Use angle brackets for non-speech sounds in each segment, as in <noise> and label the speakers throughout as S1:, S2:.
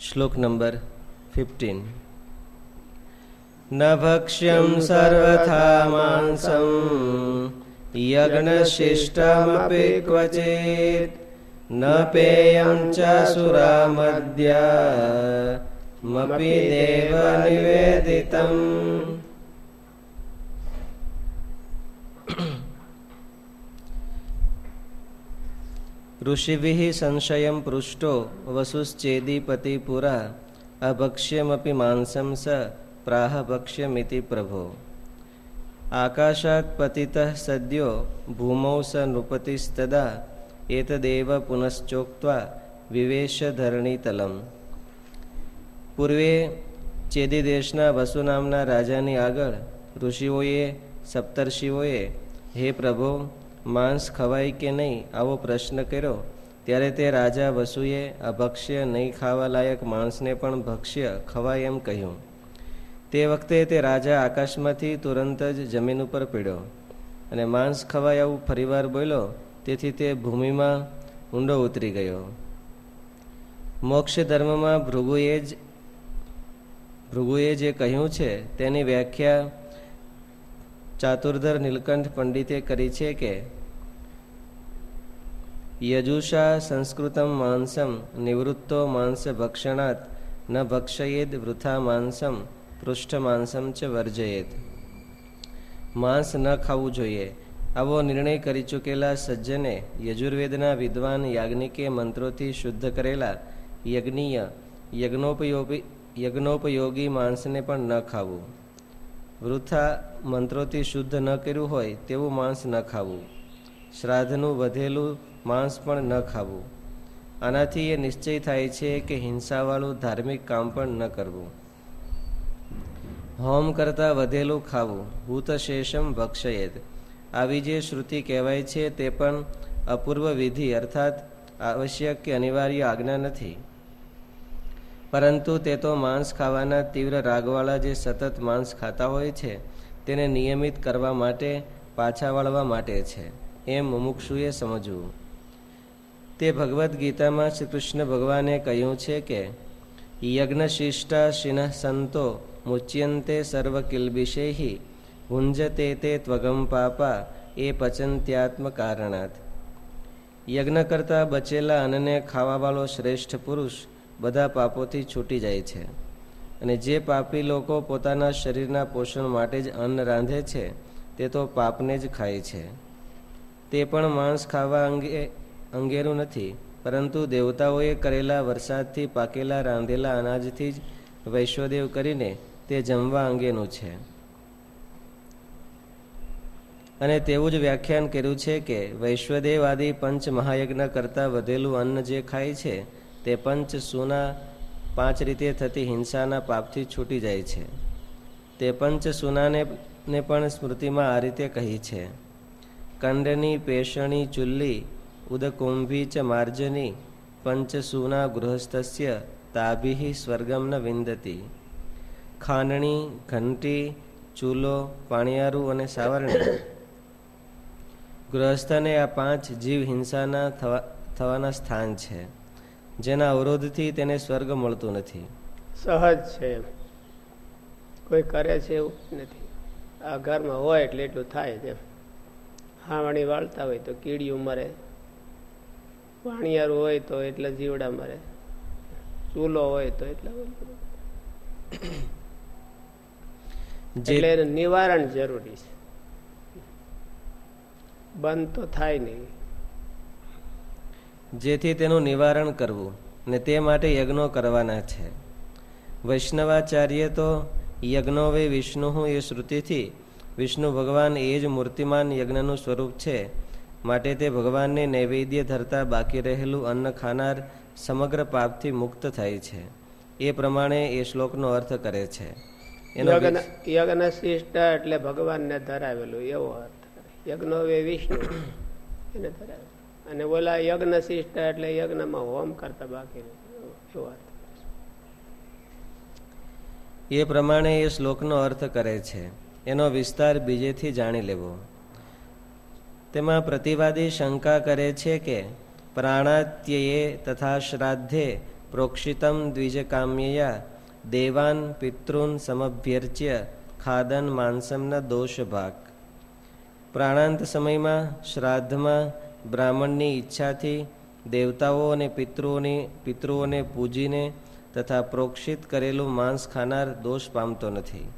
S1: શ્લોક number fifteen ન ભક્ષ્યમ સર્વથા માંસમ યજ્ઞશિષ્ટમપે ક્વચેત ન પેયમ ચ સુરામદ્યા મપી દેવ નિવેદિતમ ઋષિભિः સંશયં પૃષ્ટો વસુશ્ચેદીપતિ પુરા અભક્ષ્યમપી માંસમ સ પ્રાહ ભક્ષ્યમિતિ પ્રભો આકાશાત પતિતઃ સદ્યો ભૂમૌ સ નૃપતિસ્તદા એતદેવ પુનશ્ચોક્ત્વા વિવેશ ધરણીતલમ પૂર્વે ચેદી દેશના વસુ નામના રાજાની આગળ ઋષિઓએ સપ્તર્ષિઓએ હે પ્રભો માંસ ખવાય કે નહીં આવો પ્રશ્ન કર્યો. ત્યારે તે રાજા વસુએ અભક્ષ્ય નહીં ખાવા લાયક માંસને પણ ભક્ષ્ય ખવાય એમ કહ્યું. તે વખતે તે રાજા આકાશમાંથી તુરંત જ જમીન ઉપર પીડ્યો અને માંસ ખવાય આવું ફરીવાર બોલ્યો. તેથી તે ભૂમિમાં ઊંડો ઉતરી ગયો. મોક્ષ ધર્મમાં ભૃગુએ જ ભૃગુએ જે કહ્યું છે તેની વ્યાખ્યા ચાતુર્ધર નીલકંઠ પંડિતે કરી છે કે, યજુષા સંસ્કૃતમ માંસમ નિવૃત્તો માંસ ભક્ષણાત, ન ભક્ષયેદ વૃથા માંસમ પૃષ્ઠ માંસમ ચ વર્જયેત માંસ ન ખાવું જોઈએ. આવો નિર્ણય કરી ચૂકેલા સજ્જને યજુર્વેદના વિદ્વાન યાજ્ઞિકે મંત્રોથી શુદ્ધ કરેલા યજ્ઞીય, યજ્ઞોપયોગી યજ્ઞોપયોગી માંસને પણ ન ખાવું. વૃથા મંત્રોથી શુદ્ધ ન કર્યું હોય તેવું માંસ ન ખાવું. શ્રાદ્ધનું વધેલું માંસ પણ ન ખાવું. આનાથી એ નિશ્ચય થાય છે કે હિંસાવાળું ધાર્મિક કામ પણ ન કરવું. હોમ કરતાં વધેલું ખાવું. ભૂત શેષમ ભક્ષયેત આવી જે શ્રુતિ કહેવાય છે તે પણ અપૂર્વ વિધિ અર્થાત આવશ્યક કે અનિવાર્ય આજ્ઞા નથી. પરંતુ તે તો માંસ ખાવાના તીવ્ર રાગવાળા જે સતત માંસ ખાતા હોય છે તેને નિયમિત કરવા માટે, પાછા વળવા માટે છે. એમ મુમુક્ષુએ સમજવું. તે ભગવદ્ ગીતામાં શ્રી કૃષ્ણ ભગવાને કહ્યું છે કે, યજ્ઞશિષ્ટા શિન સંતો મુચ્યંતે સર્વ કિલ્બિષેહી, ભુંજતે તે ત્વગમ પાપા, એ પચંત્યાત્મ કારણાત. યજ્ઞ કરતા બચેલા અન્નને ખાવાવાળો શ્રેષ્ઠ પુરુષ બધા પાપોથી છૂટી જાય છે. અને જે પાપી લોકો પોતાના શરીરના પોષણ માટે જ અન્ન રાંધે છે, તે તો પાપને જ ખાય છે. તે પણ માંસ ખાવા અંગે અંગેનું નથી, પરંતુ દેવતાઓએ કરેલા વરસાદથી પાકેલા રાંધેલા અનાજથી જ વૈશ્વદેવ કરીને તે જમવા અંગેનું છે. અને તેવું જ વ્યાખ્યાન કર્યું છે કે વૈશ્વદેવ આદિ પંચ મહાયજ્ઞ કરતાં વધેલું અન્ન જે ખાય છે, તે પંચ સુના પાંચ રીતે થતી હિંસાના પાપથી છૂટી જાય છે. તે પંચ સુનાને પણ સ્મૃતિમાં આ રીતે કહી છે. કંડની, પેશણી, ચુલ્લી, ઉદકુંભી ચ માર્જની પંચસૂના ગૃહસ્થસ્ય તાભિ સ્વર્ગમ ન વિંદતી. ખાંડણી, ઘંટી, ચૂલો, પાણિયારું અને સાવરણી. ગૃહસ્થને આ પાંચ જીવ હિંસાના થવાના સ્થાન છે. જેના અવરોધથી તેને સ્વર્ગ મળતું નથી.
S2: સહજ છે કોઈ કરે છે એવું નથી. આ ઘરમાં હોય એટલે એટલું થાય છે હાવાણી વાળતા હોય તો કીડીઓ મરે. પાણીયારું હોય તો એટલે જીવડા મરે. ચૂલો હોય તો એટલા એટલે નિવારણ જરૂરી છે. બંધ તો થાય નહીં.
S1: જેથી તેનું નિવારણ કરવું ને તે માટે યજ્ઞો કરવાના છે. વૈષ્ણવાચાર્ય તો યજ્ઞો વે વિષ્ણુ એ શ્રુતિથી વિષ્ણુ ભગવાન એ જ મૂર્તિમાન યજ્ઞનું સ્વરૂપ છે. માટે તે ભગવાનને નૈવેદ્ય ધરતા બાકી રહેલું અન્ન ખાનાર સમગ્ર પાપથી મુક્ત થાય છે. એ પ્રમાણે એ શ્લોકનો અર્થ કરે છે.
S2: યજ્ઞ શિષ્ટ એટલે ભગવાનને ધરાવેલું એવો અર્થ યજ્ઞ વે વિષ્ણુ એને ધરાવેલું અને બોલા યજ્ઞ શિષ્ટ એટલે યજ્ઞમાં હોમ કરતા બાકી
S1: એ પ્રમાણે એ શ્લોકનો અર્થ કરે છે. એનો વિસ્તાર બીજેથી જાણી લેવો. તેમાં પ્રતિવાદી શંકા કરે છે કે પ્રાણાત્યયે તથા શ્રાદ્ધે પ્રોક્ષિતમ દ્વિજકામ્યયા દેવાન પિતૃન સમભ્યર્ચ્ય ખાદન માનસમના દોષ ભાગ પ્રાણાંત સમયમાં શ્રાદ્ધમાં બ્રાહ્મણની ઈચ્છાથી દેવતાઓ અને પિતૃઓની પિતૃઓને પૂજીને તથા પ્રોક્ષિત કરેલું માંસ ખાનાર દોષ પામતો નથી.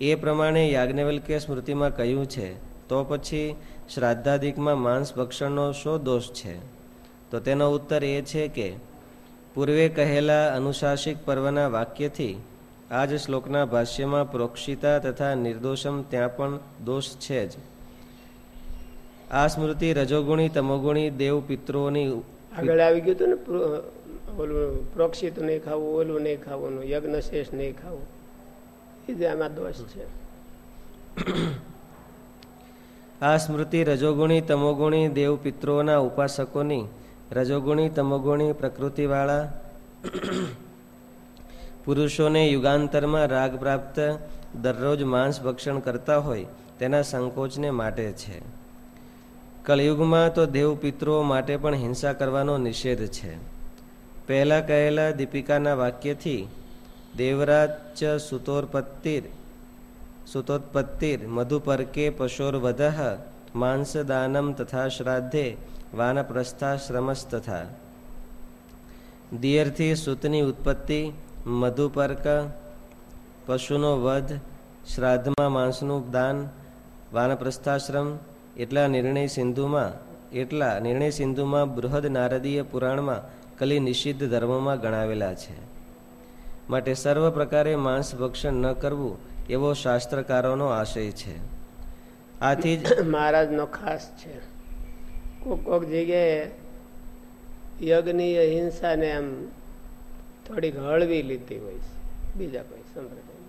S1: એ પ્રમાણે યાજ્ઞવલ્કે સ્મૃતિમાં કહ્યું છે, તો પછી શ્રાદ્ધાદિકમાં માંસ ભક્ષણનો શો દોષ છે? તો તેનો ઉત્તર એ છે કે, પૂર્વે કહેલા અનુશાસિક પર્વના વાક્યથી આ જ શ્લોકના ભાષ્યમાં પ્રોક્ષિતા તથા નિર્દોષમ ત્યાં પણ દોષ છે જ. આ સ્મૃતિ રજોગુણી તમોગુણી દેવ પિત્રોની
S2: આગળ આવી ગયું હતું ને ઓલું પ્રોક્ષિત નહીં ખાવું ઓલું નહીં ખાવું યજ્ઞ શેષ નહીં ખાવું. એ જ આમાં દોષ છે.
S1: આ સ્મૃતિ રજોગુણી તમોગુણી દેવ પિત્રોના ઉપાસકોની રજોગુણી તમોગુણી પ્રકૃતિવાળા પુરુષોને યુગાંતરમાં રાગ પ્રાપ્ત દરરોજ માંસ ભક્ષણ કરતા હોય તેના સંકોચને માટે છે. કળયુગમાં તો દેવ પિતૃઓ માટે પણ હિંસા કરવાનો નિષેધ છે. પહેલા કહેલા દીપિકાના વાક્યથી દેવરાજ સુતોરપત્તિર, સુતોત્પત્તિર, મધુપર્કે પશોર્વધ, માંસદાનમ તથા શ્રાદ્ધે વાનપ્રસ્થાશ્રમસ તથા દિયરથી સૂતની ઉત્પત્તિ, મધુપર્ક, પશુનો વધ, શ્રાદ્ધમાં માંસનું દાન, વાનપ્રસ્થાશ્રમ એટલા નિર્ણય સિંધુમાં, એટલા નિર્ણય સિંધુમાં બૃહદ નારદીય પુરાણમાં કલી નિષિદ્ધ ધર્મમાં ગણાવેલા છે. માટે સર્વ પ્રકારે માંસ ભક્ષણ ન કરવું એવો શાસ્ત્રકારોનો આશય છે. આથી જ <coughs>
S2: મહારાજનો ખાસ છે. કોક કોક જગ્યાએ યજ્ઞીય હિંસાને આમ થોડીક હળવી લીધી હોય છે. બીજા કોઈ સંપ્રદાય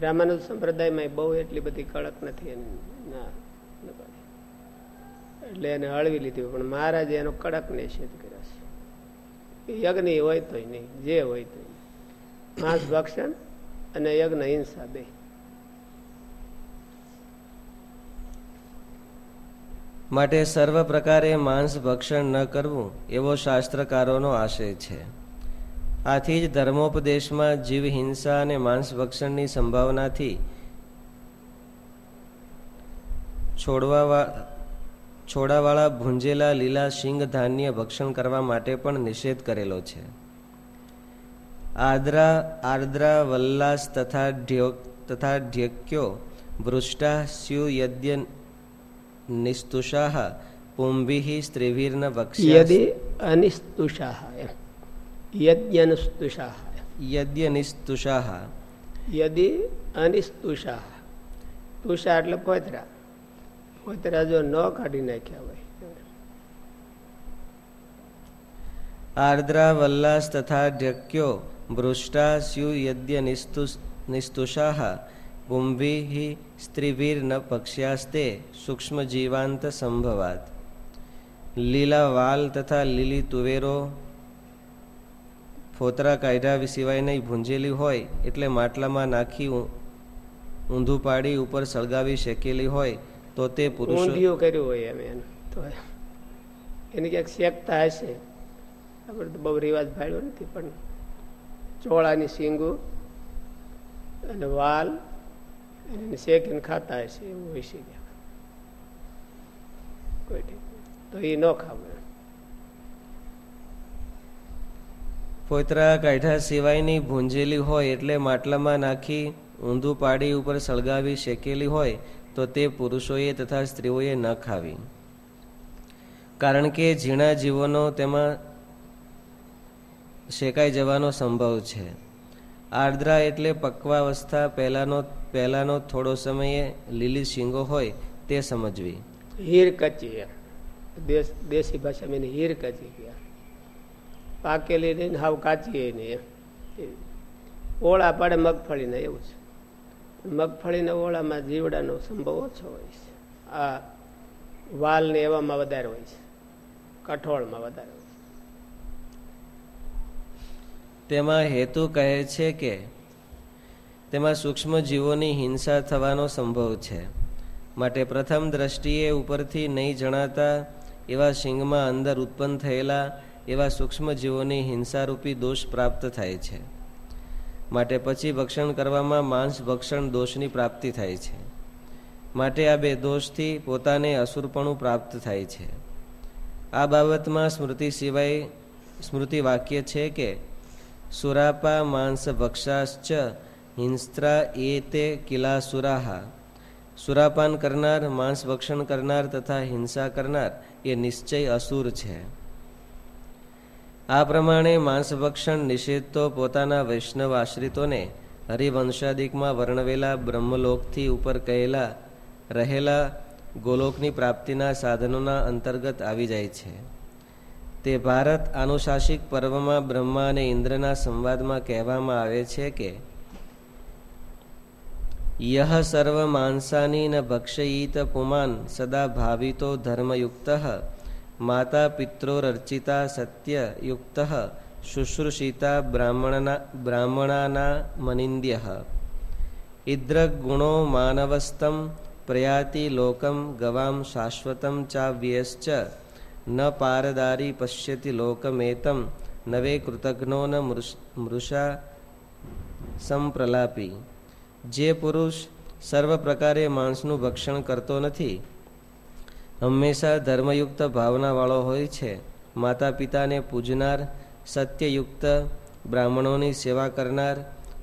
S2: રામાનુજ સંપ્રદાયમાં બહુ એટલી બધી કડક નથી ના. એટલે એને હળવી લીધી પણ મહારાજે એનો કડક નિષેધ કર્યો છે. યજ્ઞ હોય તો નહીં, જે હોય તો માંસ ભક્ષણ અને યજ્ઞ હિંસા બે.
S1: માટે સર્વ પ્રકારે માંસ ભક્ષણ ન કરવું એવો શાસ્ત્રકારોનો આશય છે. આથી જ ધર્મોપદેશમાં જીવ હિંસા અને માંસ ભક્ષણની સંભાવનાથી છોડવા છોડાવાળા ભૂંજેલા લીલા શિંગ ધાન્ય ભક્ષણ કરવા માટે પણ નિષેધ કરેલો છે. આદ્રા આર્દ્રા વલ્લાસ તથા તથા ઢ્યક્યો વૃષ્ટા સ્યુ યદ્ય નિસ્તુષાહ પુંભિઃ સ્ત્રીભીર્ન
S2: યદિ અનિસ્તુષાહ યદ્યનુસ્તુષાહ
S1: યદ્યનિસ્તુષાહ
S2: યદિ અનિસ્તુષાહ. તુષા એટલે પોતરા પોતરા જો ન કાઢી નાખ્યા હોય.
S1: આર્દ્રા વલ્લાસ તથા ઢક્યો ભૃષ્ટા સ્યુ યદ્ય નિસ્તુષાહ કુંભી સ્ત્રીભીર ન પક્ષ્યાસ્તે સૂક્ષ્મ જીવાંત સંભવાત. લીલા વાલ તથા લીલી તુવેરો ફોતરા કાઢ્યા સિવાય નહીં ભૂંજેલી હોય એટલે માટલામાં નાખી ઊંધું પાડી ઉપર સળગાવી શેકેલી હોય તો તે પુરુષ
S2: કર્યું હોય એમ તો એની ક્યાંક શેકતા હશે. આપણે તો બહુ રિવાજ ભાડ્યો નથી પણ ચોળાની શીંગો અને વાલ એને શેકીને ખાતા હશે એવું હોય છે કોઈ તો એ ન ખાવું
S1: પોતરા કાઢા સિવાયની ભૂંજેલી હોય એટલે માટલામાં નાખી ઊંધું પાડી ઉપર સળગાવી શેકેલી હોય તો તે પુરુષોએ તથા સ્ત્રીઓએ ન ખાવી. કારણ કે ઝીણા જીવોનો તેમાં શેકાઈ જવાનો સંભવ છે. આર્દ્રા એટલે પક્વાવસ્થા, પહેલાનો પહેલાનો થોડો સમયે લીલી શીંગો હોય તે સમજવી.
S2: હીર કચી દેશી ભાષામાં હીર કચી ગયા પાકેલી નહીં હાવ કાચી નહીં ઓળા પાડે, મગફળીને, એવું છે. મગફળીના ઓળામાં જીવડાનો સંભવ ઓછો હોય છે. આ વાલ ને એવામાં વધારે હોય છે. કઠોળમાં વધારે હોય છે.
S1: તેમાં હેતુ કહે છે કે તેમાં સૂક્ષ્મ જીવોની હિંસા થવાનો સંભવ છે. માટે પ્રથમ દ્રષ્ટિએ ઉપરથી નહીં જણાતા એવા શિંગમાં અંદર ઉત્પન્ન થયેલા એવા સૂક્ષ્મ જીવોની હિંસારૂપી દોષ પ્રાપ્ત થાય છે. માટે પછી ભક્ષણ કરવામાં માંસ ભક્ષણ દોષની પ્રાપ્તિ થાય છે. માટે આ બે દોષથી પોતાને અસુરપણું પ્રાપ્ત થાય છે. આ બાબતમાં સ્મૃતિ સિવાય સ્મૃતિ વાક્ય છે કે, સુરાપા માંસ ભક્ષાશ્ચ હિંસ્ત્રા એ તે કિલા સુરાહા. સુરાપાન કરનાર, માંસ ભક્ષણ કરનાર તથા હિંસા કરનાર એ નિશ્ચય અસુર છે. આ પ્રમાણે માંસભક્ષણ નિષેધ તો પોતાના વૈષ્ણવ આશ્રિતોને હરિવંશાદિકમાં વર્ણવેલા બ્રહ્મલોકથી ઉપર કહેલા રહેલા ગોલોકની પ્રાપ્તિના સાધનોના અંતર્ગત આવી જાય છે. તે ભારત આનુશાસિક પર્વમાં બ્રહ્મા અને ઇન્દ્રના સંવાદમાં કહેવામાં આવે છે કે, યહ સર્વ માંસાની ન ભક્ષયીત પુમાન સદા ભાવિતો ધર્મયુક્ત માતા પિત્રોરર્ચિતા સત્યયુક્ત શુશ્રુષિતા બ્રાહ્મણના બ્રાહ્મણાના મનિંદ્ય. ઇદ્રગુણો માનવસ્તમ પ્રયાતિ લોકમ ગવામ શાશ્વતમ ચાવ્યશ્ચ. ન પારદારી પશ્યતિ લોકમેતમ નવે કૃતજ્ઞો ન મૃષા સંપ્રલાપી. જે પુરુષ સર્વ પ્રકારે માણસનું ભક્ષણ કરતો નથી હંમેશા ધર્મયુક્ત ભાવનાવાળો હોય છે. માતા પિતાને પૂજનાર, સત્યયુક્ત, બ્રાહ્મણોની સેવા કરનાર,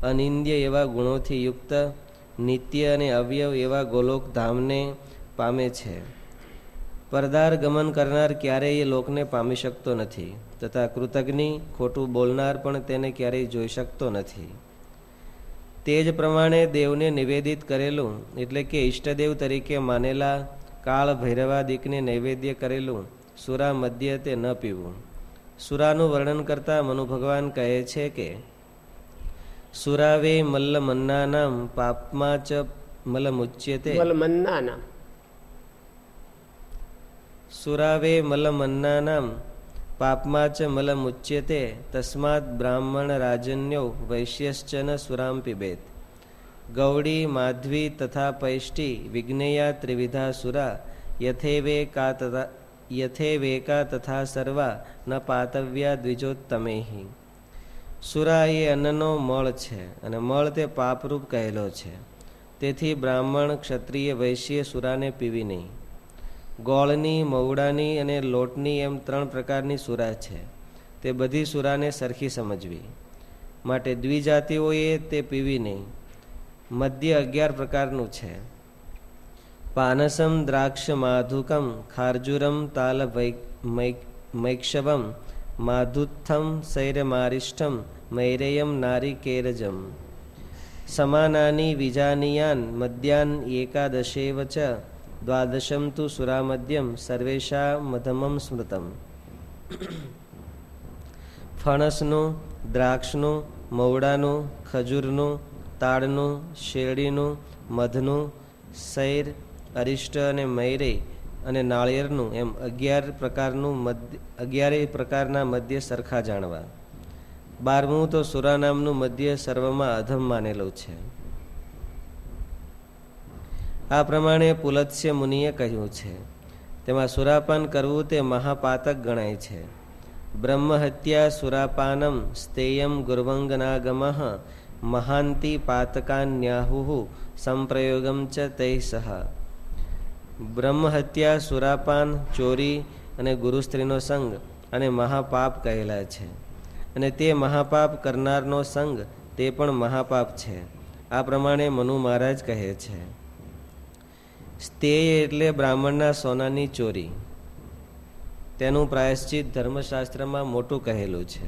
S1: અનિંદ્ય એવા ગુણોથી યુક્ત, નિત્ય અને અવયવ એવા ગોલોક ધામને પામે છે. પરદાર ગમન કરનાર ક્યારેય એ લોકને પામી શકતો નથી તથા કૃતજ્ઞ, ખોટું બોલનાર પણ તેને ક્યારેય જોઈ શકતો નથી. તે જ પ્રમાણે દેવને નિવેદિત કરેલું એટલે કે ઈષ્ટદેવ તરીકે માનેલા કાળ ભૈરવાદિકને નૈવેદ્ય કરેલું સુરા મધ્ય તે ન પીવું. સુરાનું વર્ણન કરતા મનુ ભગવાન કહે છે કે સુરાવે મલ્લ મન્નાનામ પાપમાં ચ મલમુચ્યતે.
S2: મુચ્ય
S1: સુરાવે મલમન્નાનામ પાપમાં ચ મલમુચ્યતે તસ્માત બ્રાહ્મણ રાજન્યો વૈશ્યશ્ચન સુરામ પીબેત. ગૌડી માધવી તથા પૈષ્ટી વિજ્ઞેયા ત્રિવિધા સુરા યથેવેકા તથા યથેવેકા તથા સર્વા ન પાતવ્યા દ્વિજોત્તમે સુરા એ અન્નનો મળ છે અને મળ તે પાપરૂપ કહેલો છે. તેથી બ્રાહ્મણ, ક્ષત્રિય, વૈશ્ય સુરાને પીવી નહીં. ગોળની મવડાની અને લોટની એમ ત્રણ પ્રકારની સુરા છે. તે બધી સુરાને સરખી સમજવી. માટે દ્વિજાતિઓએ તે પીવી નહીં. મધ્ય અગિયાર પ્રકારનું છે. પાનસમ દ્રાક્ષ માધુકમ ખારજુરમ તાલ મૈક્ષવમ, માધુત્થમ સૈરમારિષ્ઠમ મૈરેયમ, નારિકેરજમ. સમાનાની વિજાનીયાન મદ્યાન એકાદશેવ ચ, દ્વાદશમ તુ સુરામધ્યમ, સર્વેશા મધમમ સ્મૃતમ. ફણસનું, દ્રાક્ષનું, મવડાનું, ખજૂરનું તાળનું શેરડીનું, મધનું, સૈર, અરિષ્ટ અને મૈરે અને નાળિયેરનું એમ અગિયાર પ્રકારનું મધ્ય અગિયારેય પ્રકારના મધ્ય સરખા જાણવા. બારમું તો સુરા નામનું મધ્ય સર્વમાં અધમ માનેલું છે. આ પ્રમાણે પુલત્સ્ય મુનિએ કહ્યું છે, તેમાં સુરાપાન કરવું તે મહાપાતક ગણાય છે. બ્રહ્મ હત્યા સુરાપાનમ સ્તેયમ ગુર્વંગનાગમ મહાંતિ પાતકાન્યાહુ સંપ્રયોગમ ચ તૈ સહ બ્રહ્મહત્યા સુરાપાન ચોરી અને ગુરુ સ્ત્રીનો સંગ અને મહાપાપ કહેલા છે અને તે મહાપાપ કરનારનો સંગ તે પણ મહાપાપ છે, આ પ્રમાણે મનુ મહારાજ કહે છે। સ્તેય એટલે બ્રાહ્મણના સોનાની ચોરી, તેનું પ્રાયશ્ચિત ધર્મશાસ્ત્રમાં મોટું કહેલું છે।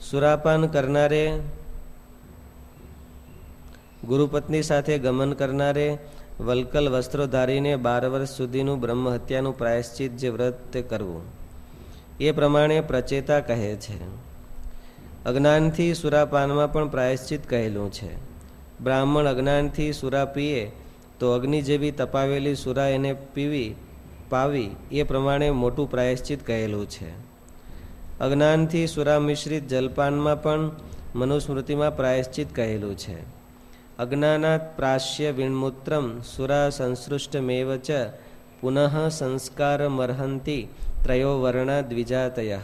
S1: સુરાપાન કરનારે ગુરુપત્ની સાથે ગમન કરનારે વલકલ વસ્ત્રો ધારીને બાર વર્ષ સુધીનું બ્રહ્મ હત્યાનું પ્રાયશ્ચિત જે વ્રત કરવું, એ પ્રમાણે પ્રચેતા કહે છે. અજ્ઞાનથી સુરાપાનમાં પણ પ્રાયશ્ચિત કહેલું છે. બ્રાહ્મણ અજ્ઞાનથી સુરા પીએ તો અગ્નિ જેવી તપાવેલી સુરા એને પીવી, પાવી, એ પ્રમાણે મોટું પ્રાયશ્ચિત કહેલું છે. અજ્ઞાનથી સુરા મિશ્રિત જલપાનમાં પણ મનુસ્મૃતિમાં પ્રાયશ્ચિત કહેલું છે. અજ્ઞાનાત પ્રાશ્ય વિણમૂત્રમ સુરા સંસૃષ્ટમેવ ચ પુનઃ સંસ્કારમર્હંતિ ત્રયો વર્ણ દ્વિજાતય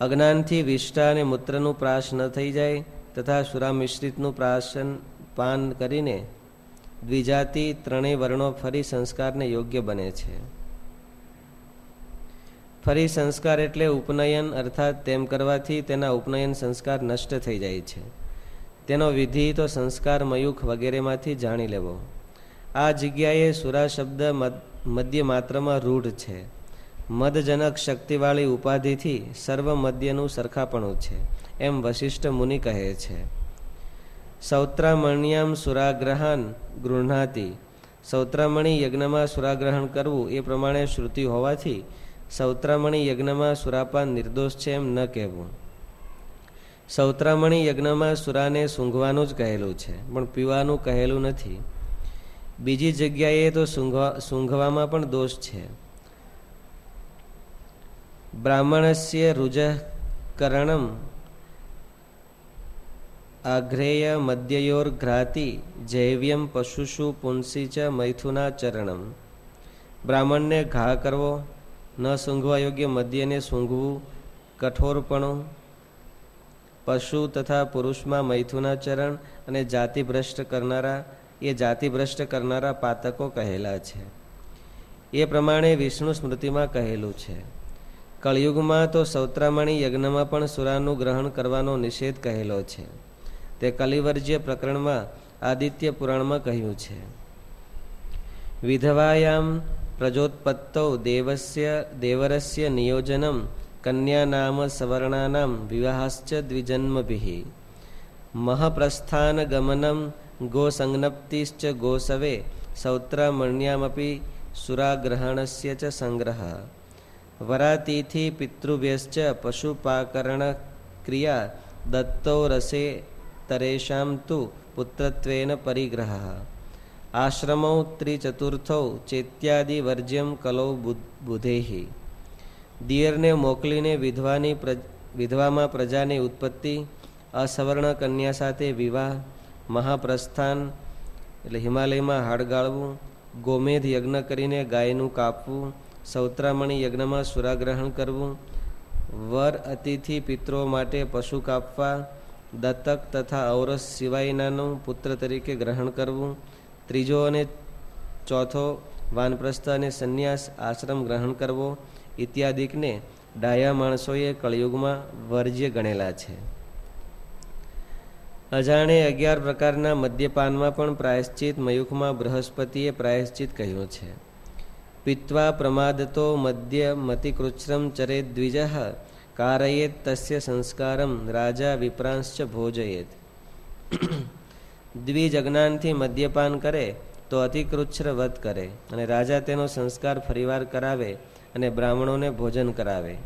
S1: અજ્ઞાનથી વિષ્ટા અને મૂત્રનું પ્રાશ ન થઈ જાય તથા સુરા મિશ્રિતનું પ્રાશન પાન કરીને દ્વિજાતિ ત્રણેય વર્ણો ફરી સંસ્કારને યોગ્ય બને છે ફરી સંસ્કાર એટલે ઉપનયન અર્થાત તેમ કરવાથી તેના ઉપનયન સંસ્કાર નષ્ટ થઈ જાય છે તેનો વિધિ તો સંસ્કાર મયુખ વગેરેમાંથી જાણી લેવો. આ જગ્યાએ સુરા શબ્દ મધ્ય માત્રમાં રૂઢ છે. મદજનક શક્તિવાળી ઉપાધિથી સર્વ મધ્યનું સરખાપણું છે, એમ વશિષ્ઠ મુનિ કહે છે. સૌત્રામણ્યામ સુરાગ્રહણ ગૃહણાતી. સૌત્રામણી યજ્ઞમાં સુરાગ્રહણ કરવું એ પ્રમાણે શ્રુતિ હોવાથી સૌત્રામણી યજ્ઞમાં સુરાપાન નિર્દોષ છે એમ ન કહેવું. સૌત્રામણી યજ્ઞમાં સુરાને સૂંઘવાનું જ કહેલું છે, પણ પીવાનું કહેલું નથી. બીજી જગ્યાએ તો સૂંઘવા, સૂંઘવામાં પણ દોષ છે. બ્રાહ્મણસ્ય રુજકરણમ આઘ્રેય મધ્યયોર ઘ્રાતિ જૈવ્યમ પશુષુ પુંસી ચ મૈથુનાચરણમ બ્રાહ્મણને ઘા કરવો, ન સૂંઘવા યોગ્ય મધ્યને સૂંઘવું, કઠોરપણું પશુ તથા પુરુષમાં મૈથુનાચરણ અને જાતિ ભ્રષ્ટ કરનારા, એ જાતિ ભ્રષ્ટ કરનારા પાતકો કહેલા છે. એ પ્રમાણે વિષ્ણુ સ્મૃતિમાં કહેલું છે. કળયુગમાં તો સૌત્રામણી યજ્ઞમાં પણ સુરાનું ગ્રહણ કરવાનો નિષેધ કહેલો છે. તે કલિવર્જ્ય પ્રકરણમાં આદિત્ય પુરાણમાં કહ્યું છે. વિધવાયામ પ્રજોત્પત્તૌ દેવસ્ય, દેવરસ્ય નિયોજનમ કન્યા નામ સવર્ણાનામ વિવાહશ્ચ દ્વિજન્મભિ મહપ્રસ્થાન ગમનમ ગોસંજ્ઞપ્તિશ્ચ ગોસવે સૌત્રામણ્યામપી સુરાગ્રહણસ્ય ચ સંગ્રહ વરાતિથિ પિતૃભ્યશ્ચ પશુપાકરણ ક્રિયા દત્તો રસે તરેષામ તુ પુત્રત્વેન પરિગ્રહ આશ્રમૌ ત્રિચતુર્થૌ ચેત્યાદિ વર્જ્યમ કલૌ બુધેહી દિયરને મોકલીને વિધવાની વિધવામાં પ્રજાની ઉત્પત્તિ, અસવર્ણ કન્યા સાથે વિવાહ, મહાપ્રસ્થાન, એટલે હિમાલયમાં હાડ ગાળવું, ગોમેધ યજ્ઞ કરીને ગાયનું કાપવું, સૌત્રામણી યજ્ઞમાં સુરાગ્રહણ કરવું, વર અતિથિ પિત્રો માટે પશુ કાપવા, દત્તક તથા ઔરસ સિવાયનાનું પુત્ર તરીકે ગ્રહણ કરવું, ત્રીજો અને ચોથો વાનપ્રસ્થ અને સંન્યાસ આશ્રમ ગ્રહણ કરવો ઇત્યાદિકને ડાયા માણસોએ કળયુગમાં વર્જ્ય ગણેલા છે. અજાણે અગિયાર પ્રકારના મદ્યપાનમાં પણ પ્રાયશ્ચિત મયુખમાં બૃહસ્પતિએ પ્રાયશ્ચિત કહ્યું છે. પીત્વા પ્રમાદતો મધ્ય મતિકૃચ્છ્રમ ચરે દ્વિજ કારયેત તસ્ય સંસ્કારમ રાજા વિપ્રાંશ્ચ ભોજયેત. દ્વિજ અજ્ઞાનથી મદ્યપાન કરે તો અતિકૃચ્છ્ર વધ કરે અને રાજા તેનો સંસ્કાર ફરીવાર કરાવે અને બ્રાહ્મણોને ભોજન કરાવે.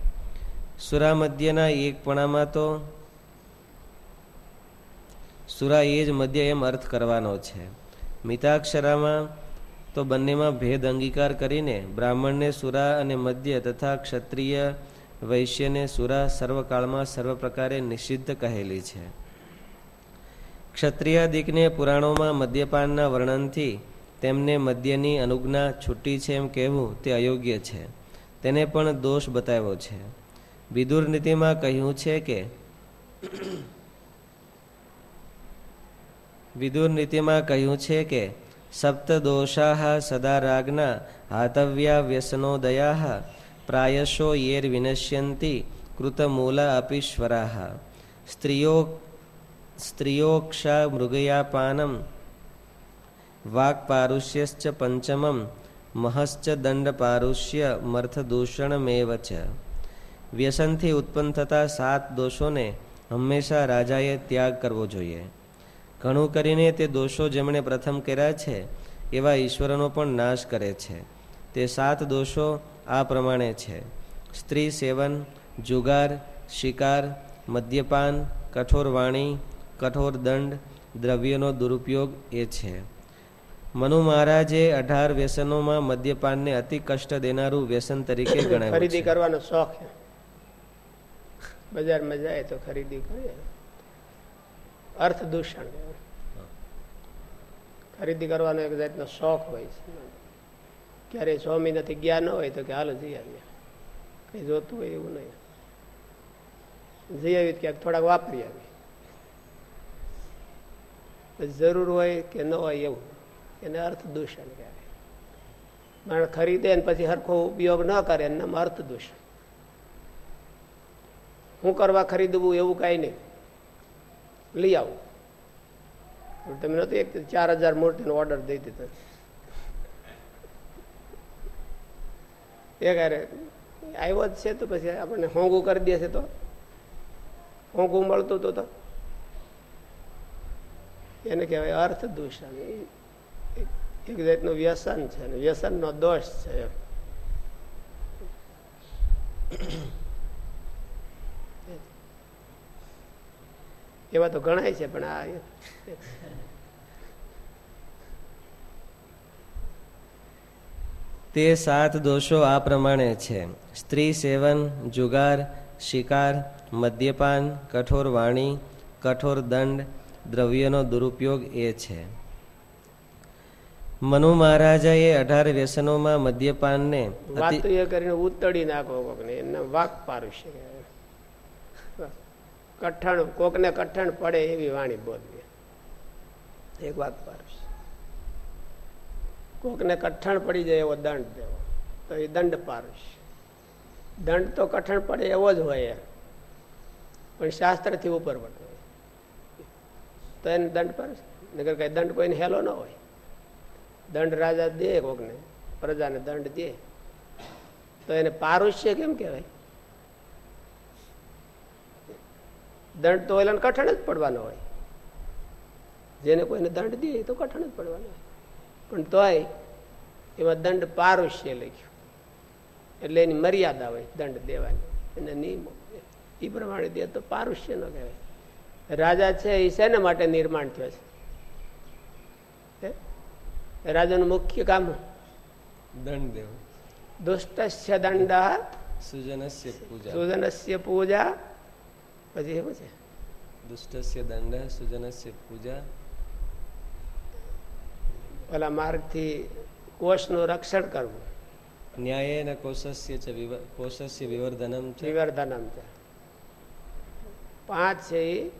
S1: સુરા મધ્યના એકપણામાં તો સુરા એ જ મધ્ય એમ અર્થ કરવાનો છે. મિતાક્ષરામાં તો બંનેમાં ભેદ અંગીકાર કરીને બ્રાહ્મણને સુરા અને મધ્ય તથા ક્ષત્રિય વૈશ્યને સુરા સર્વકાળમાં સર્વ પ્રકારે નિષિદ્ધ કહેલી છે. ક્ષત્રિયાદિકને પુરાણોમાં મદ્યપાનના વર્ણનથી તેમને મદ્યની અનુજ્ઞા છૂટી છે એમ કહેવું તે અયોગ્ય છે. તેને પણ દોષ બતાવ્યો છે. વિદુર નીતિમાં કહ્યું છે કે, વિદુર નીતિમાં કહ્યું છે કે, સપ્તદોષા સદા રાગના હાતવ્યા વ્યસનોદયા પ્રાયશો યેર વિનશ્યંતી કૃતમૂલા અપીશ્વરા. સ્ત્રીઓ, સ્ત્રીયોક્ષા મૃગયાપાનમ વાક્પારુષ્યશ્ચ પંચમમ મહશ્ચ દંડ પારુષ્ય મર્થદૂષણમેવ છે વ્યસનથી ઉત્પન્ન થતા સાત દોષોને હંમેશા રાજાએ ત્યાગ કરવો જોઈએ ઘણું કરીને તે દોષો જેમણે પ્રથમ કર્યા છે એવા ઈશ્વરનો પણ નાશ કરે છે તે સાત દોષો આ પ્રમાણે છે સ્ત્રી સેવન જુગાર શિકાર મદ્યપાન કઠોર વાણી કઠોર દંડ દ્રવ્યનો દુરુપયોગ એ છે મનુ મહારાજે અઢાર વ્યસનોમાં મદ્યપાનને અતિ કષ્ટ દેનારું વ્યસન તરીકે <coughs> ગણાય
S2: ખરીદી કરવાનો શોખ બજારમાં જાય તો ખરીદી કરીએ. અર્થ દૂષણ. ખરીદી કરવાનો એક જાતનો શોખ હોય છે. ક્યારે સ્વામી નથી ગયા ન હોય તો કે હાલો જઈ આવીએ. કઈ જોતું હોય એવું નહીં. જઈ આવી ક્યાંક થોડાક વાપરી આવી જરૂર હોય કે ન હોય એવું. એને અર્થ દૂષણ કહેવાય. માણસ ખરીદે ને પછી હરખો ઉપયોગ ન કરે એને અર્થ દૂષણ હું કરવા ખરીદવું એવું કાંઈ નહીં. લઈ આવું. તમે નતું એક ચાર હજાર મૂર્તિનો ઓર્ડર દઈ દીધો. એ ક્યારે આવ્યો જ છે તો પછી આપણને હોંગું કરી દે છે તો. હોંગું મળતું તો એને કહેવાય અર્થ દૂષણ એક જાતનું વ્યસન છે વ્યસનનો દોષ છે એવા તો ગણાય છે, પણ આ
S1: તે સાત દોષો આ પ્રમાણે છે. સ્ત્રી સેવન, જુગાર, શિકાર, મદ્યપાન કઠોર વાણી કઠોર દંડ દ્રવ્યનો દુરુપયોગ એ છે. મનુ મહારાજાએ અઢાર વ્યસનોમાં મદ્યપાનને
S2: ને કરીને ઉતડી નાખો કોકને એમને વાક પારુષ્ય કઠણ, કોકને કઠણ પડે એવી વાણી બોલવી એક વાક પારુષ્ય કોકને કઠણ પડી જાય એવો દંડ દેવો, તો એ દંડ પારુષ્ય દંડ તો કઠણ પડે એવો જ હોય પણ શાસ્ત્રથી ઉપર પડતો તો એને દંડ પારુષ્ય નગર કઈ દંડ કોઈને હેલો ન હોય. દંડ રાજા દે કોકને, પ્રજાને દંડ દે. તો એને પારુષ્ય કેમ કહેવાય? દંડ તો એલાને કઠણ જ પડવાનો હોય. જેને કોઈને દંડ દે તો કઠણ જ પડવાનો હોય. પણ તોય એમાં દંડ પારુષ્ય લખ્યું. એટલે એની મર્યાદા હોય દંડ દેવાની. એને નિયમો એ પ્રમાણે દે તો પારુષ્ય ન કહેવાય. રાજા છે એ શેના માટે નિર્માણ થયો છે? રાજાનું મુખ્ય કામ
S1: દંડ દેવ
S2: દુષ્ટસ્ય દંડ
S1: સુજનસ્ય પૂજા.
S2: સુજનસ્ય પૂજા. પછી એવું છે?
S1: દુષ્ટસ્ય દંડ સુજનસ્ય પૂજા.
S2: ઓલા માર્ગથી કોષનું રક્ષણ કરવું.
S1: ન્યાય કોશસ્ય કોષસ્ય વિવર્ધનમ
S2: વિવર્ધનમ છે. પાંચ છે એ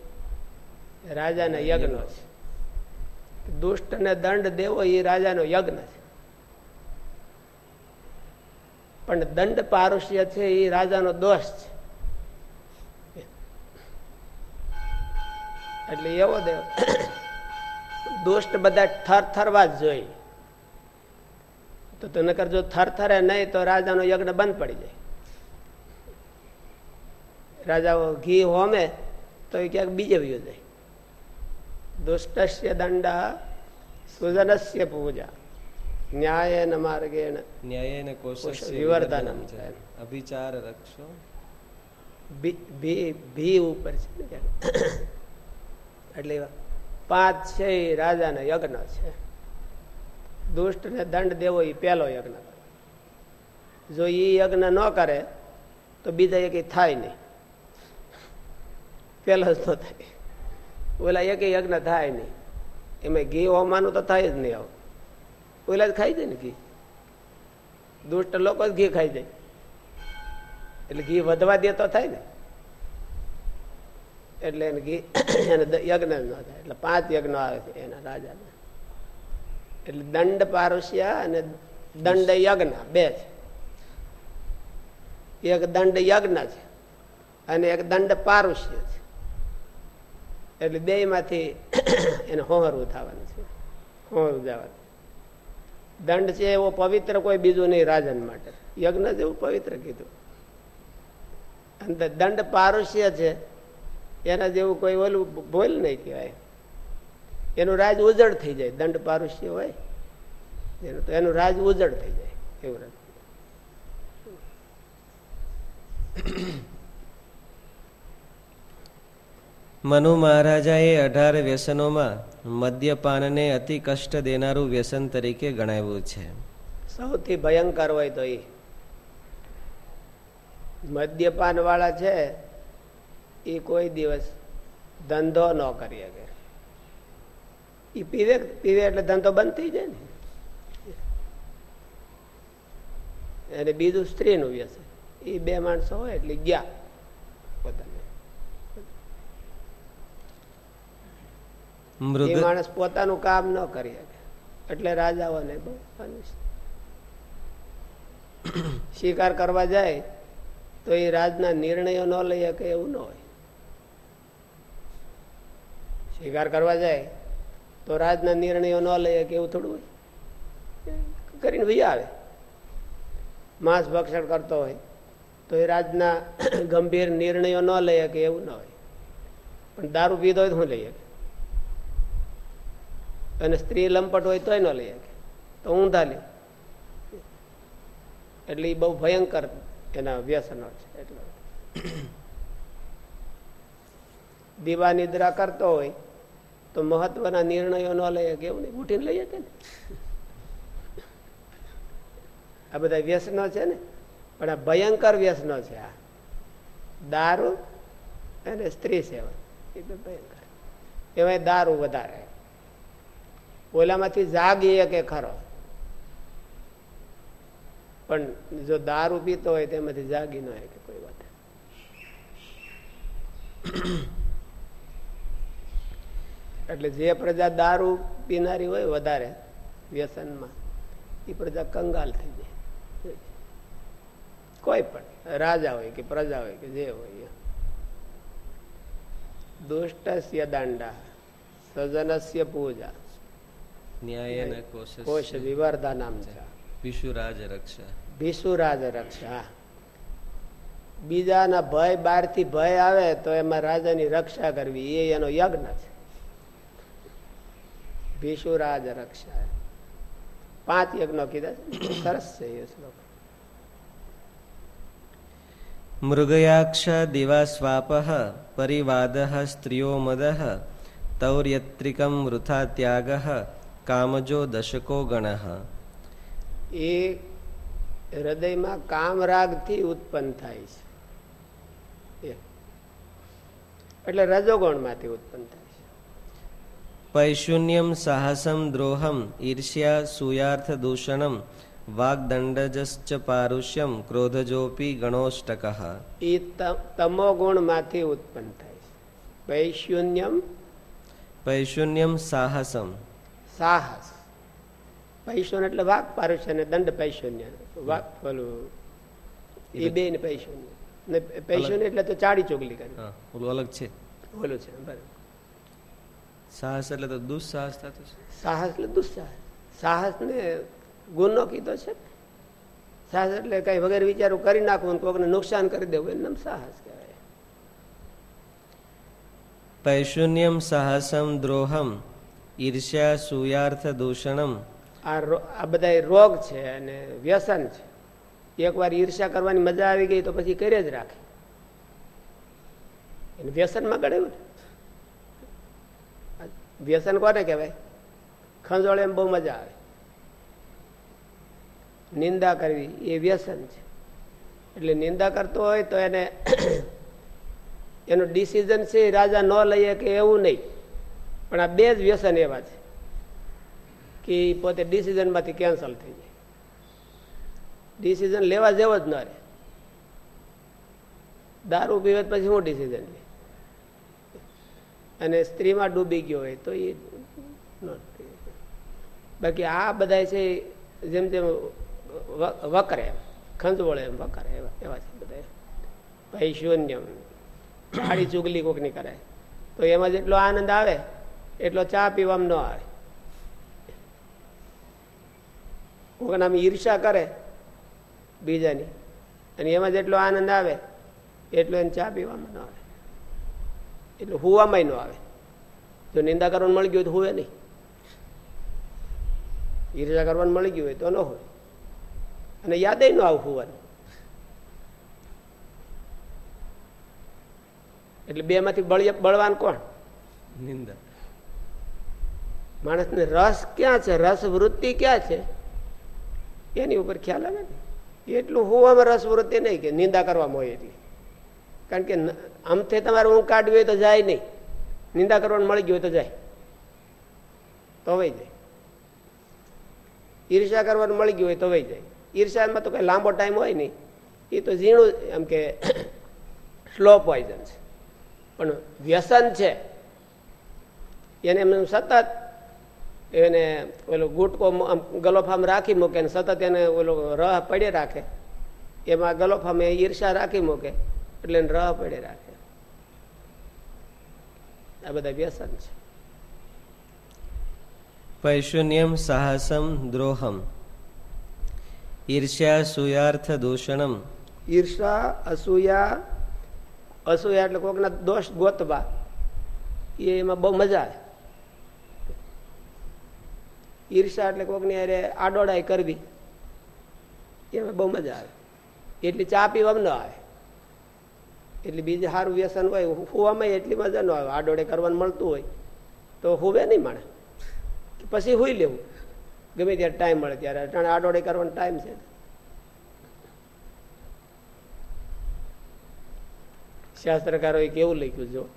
S2: રાજાના યજ્ઞ છે. દુષ્ટ ને દંડ દેવો એ રાજાનો યજ્ઞ છે. પણ દંડ પારુષ્ય છે એ રાજાનો દોષ છે. એટલે એવો દેવ. દુષ્ટ બધા થર થરવા જ જોઈએ. તો તને કરજો થર થરે નહીં તો રાજાનો યજ્ઞ બંધ પડી જાય. રાજાઓ ઘી હોમે તો એ ક્યાંક બીજે વયો જાય. દુષ્ટસ્ય દંડ સુજનસ્ય પૂજા ન્યાય માર્ગેણ
S1: ન્યાય
S2: વિવર્ધનમ
S1: અભિચાર રક્ષો
S2: ભી ઉપર છે એટલે પાંચ છે એ રાજાના યજ્ઞ છે દુષ્ટ ને દંડ દેવો એ પહેલો યજ્ઞ જો એ યજ્ઞ ન કરે તો બીજા એક થાય નહીં પેલો જ તો થાય ઓલા એક યજ્ઞ થાય નહીં. એમાં ઘી હોવાનું તો થાય જ નહીં આવું. ઓલા જ ખાઈ જાય ને ઘી? દુષ્ટ લોકો જ ઘી ખાઈ જાય. એટલે ઘી વધવા દે તો થાય ને. એટલે એને ઘી, એને યજ્ઞ ન થાય. એટલે પાંચ યજ્ઞ આવે છે એના રાજાના. એટલે દંડ પારુષ્યા અને દંડ યજ્ઞ, બે છે. એક દંડ યજ્ઞ છે અને એક દંડ પારુષ્ય છે. એટલે બે માંથી એને હોહરવું થવાનું છે. હોહરવું જવાનું દંડ છે એવો પવિત્ર કોઈ બીજું નહીં રાજન માટે. યજ્ઞ જેવું પવિત્ર કીધું. અને દંડ પારુષ્ય છે. એના જેવું કોઈ ઓલું ભૂલ નહીં કહેવાય. એનું રાજ ઉજળ થઈ જાય. દંડ પારુષ્ય હોય. એનું તો એનું રાજ ઉજળ થઈ જાય. એવું રાજ
S1: મનુ મહારાજાએ અઢાર વ્યસનોમાં મદ્યપાનને અતિ કષ્ટ દેનારું વ્યસન તરીકે ગણાવ્યું છે.
S2: સૌથી ભયંકર હોય તો એ. મદ્યપાન વાળા છે, એ કોઈ દિવસ ધંધો ન કરી શકે. એ પીવે પીવે એટલે ધંધો બંધ થઈ જાય ને. અને બીજું સ્ત્રીનું વ્યસન. એ બે માણસો હોય એટલે ગયા પોતાને એ માણસ પોતાનું કામ ન કરી શકે. એટલે રાજાઓને શિકાર કરવા જાય તો એ રાજના નિર્ણયો ન લઈ શકે એવું ન હોય. શિકાર કરવા જાય તો રાજના નિર્ણયો ન લઈ શકે એવું થોડું હોય. કરીને ભાઈ આવે. માંસ ભક્ષણ કરતો હોય તો એ રાજના ગંભીર નિર્ણયો ન લઈ શકે એવું ન હોય. પણ દારૂ પીધો હોય તો શું લઈ શકે? અને સ્ત્રી લંપટ હોય તોય ન લઈ શકે. તો ઊંધા લે એટલે એ બહુ ભયંકર એના વ્યસનો છે. એટલે દીવા નિદ્રા કરતો હોય તો મહત્વના નિર્ણયો ન લઈએ કે એવું નહીં? ઉઠીને લઈએ કે ને? આ બધા વ્યસનો છે ને? પણ આ ભયંકર વ્યસનો છે આ. દારૂ અને સ્ત્રી સેવન. એ તો ભયંકર. એમાં દારૂ વધારે. ઓલામાંથી જાગીએ કે ખરો? પણ જો દારૂ પીતો હોય તેમાંથી જાગી ન કે કોઈ વાત. એટલે જે પ્રજા દારૂ પીનારી હોય વધારે વ્યસનમાં એ પ્રજા કંગાલ થઈ જાય. કોઈ પણ, રાજા હોય કે પ્રજા હોય કે જે હોય. દુષ્ટસ્ય દાંડા, સજનસ્ય પૂજા. કોશ વિવરદા નામ છે
S1: વિશુરાજ રક્ષા
S2: વિશુરાજ રક્ષા બીજાના ભય બહારથી ભય આવે તો એમાં રાજાની રક્ષા કરવી એ એનો યજ્ઞ છે વિશુરાજ રક્ષા પાંચ યજ્ઞો કીધા સરસ છે એ શ્લોક
S1: મૃગયાક્ષ દિવાસ્વાપ પરિવાદ સ્ત્રીઓ મદ તૌર્યત્રિકમ વૃથા ત્યાગ કામજો દશકો ગણ.
S2: એ હૃદયમાં કામરાગથી ઉત્પન્ન થાય છે. એટલે રજોગુણમાંથી ઉત્પન્ન થાય છે.
S1: પૈશુન્યમ સાહસમ દ્રોહમ ઈર્ષ્યા સુયાર્થ દૂષણમ વાગદંડજશ્ચ પારુષ્યમ ક્રોધજોપી ગણોષ્ટક.
S2: એ તમો ગુણમાંથી ઉત્પન્ન થાય છે. પૈશુન્યમ?
S1: પૈશુન્યમ સાહસમ.
S2: સાહસ. પૈસોન એટલે વાક છે ને દંડ પૈશુન્ય વાક પેલું એ બે ને પૈશુન્ય ને એટલે તો ચાડી ચોગલી કરી.
S1: ઓલું અલગ છે.
S2: ઓલું છે બરાબર.
S1: સાહસ એટલે તો દુસ્સાહસ થતું
S2: સાહસ એટલે દુસ્સાહસ સાહસ ને ગુનો કીધો છે. સાહસ એટલે કઈ વગેરે વિચારો કરી નાખવું કોકને નુકસાન કરી દેવું એનું નામ સાહસ કહેવાય.
S1: પૈશુન્યમ સાહસમ દ્રોહમ ઈર્ષ્યા, સુયાર્થ, દૂષણમ.
S2: આ આ બધા રોગ છે અને વ્યસન છે. એકવાર ઈર્ષ્યા કરવાની મજા આવી ગઈ તો પછી કરે જ રાખે. એને વ્યસનમાં ગળ્યું ને? વ્યસન કોને કહેવાય? ખંજોળે એમ બહુ મજા આવે. નિંદા કરવી, એ વ્યસન છે. એટલે નિંદા કરતો હોય તો એને, એનું ડિસિઝન છે રાજા ન લઈએ કે એવું નહીં. પણ આ બે જ વ્યસન એવા છે કે પોતે ડિસિઝનમાંથી કેન્સલ થઈ જાય. ડિસિઝન લેવા જેવો જ ન રહે. દારૂ પીવે પછી શું ડિસિઝન લે અને સ્ત્રીમાં ડૂબી ગયો હોય તો એ બાકી આ બધા છે જેમ જેમ વકરે ખંજવળે એમ વકરે એવા એવા છે બધા ભાઈ શૂન્ય ચાળી ચુગલી કોકની કરાય. તો એમાં જેટલો આનંદ આવે એટલો ચા પીવામાં ન આવે. કોકને આમ ઈર્ષા કરે બીજાની, અને એમાં જેટલો આનંદ આવે, એટલો એને ચા પીવામાં ન આવે. એટલે હુવામાં ન આવે. જો નિંદા કરવાનું મળી ગયું તો હુવે નહીં. ઈર્ષા કરવાનું મળી ગયું હોય તો ન હોય. અને યાદ ન આવું હોવાનું. એટલે બે માંથી બળવાન કોણ?
S1: નિંદા.
S2: માણસને રસ ક્યાં છે? રસ વૃત્તિ ક્યાં છે? એની ઉપર ખ્યાલ આવે ને? એટલું હોવામાં રસ વૃત્તિ નહીં કે નિંદા કરવામાં હોય એટલી. કારણ કે આમથી તમારે ઊંઘ કાઢવી હોય તો જાય નહીં. નિંદા કરવાનું મળી ગયું હોય તો જાય. તો વહી જાય. ઈર્ષા કરવાનું મળી ગયું હોય તો વહી જાય. ઈર્ષામાં તો કઈ લાંબો ટાઈમ હોય નહીં. એ તો ઝીણું એમ કે <coughs> સ્લો પોઈઝન છે. પણ વ્યસન છે. એને એમ સતત એને ઓલો ગુટકો ગલોફામ રાખી મૂકે ને સતત એને ઓલો રહ પડે રાખે. એમાં ગલોફામ એ ઈર્ષા રાખી મૂકે એટલે રહ પડે રાખે. આ બધા વ્યસન છે.
S1: પૈશુન્યમ સાહસમ દ્રોહમ. ઈર્ષ્યા સુયાર્થ દૂષણમ.
S2: ઈર્ષા અસૂયા અસૂયા એટલે કોકના દોષ ગોતવા. એમાં બહુ મજા આવે. ઈર્ષા એટલે કોકની અરે આડોડાઈ કરવી. એમાં બહુ મજા આવે. એટલી ચા પીવામાં ન આવે. એટલે બીજે સારું વ્યસન હોય હોવામાં એટલી મજા ન આવે. આડોડે કરવાનું મળતું હોય, તો હુવે નહીં મળે પછી હુઈ લેવું. ગમે ત્યારે ટાઈમ મળે ત્યારે. અટાણે આડોડે કરવાનો ટાઈમ છે. શાસ્ત્રકારોએ કેવું લખ્યું જો?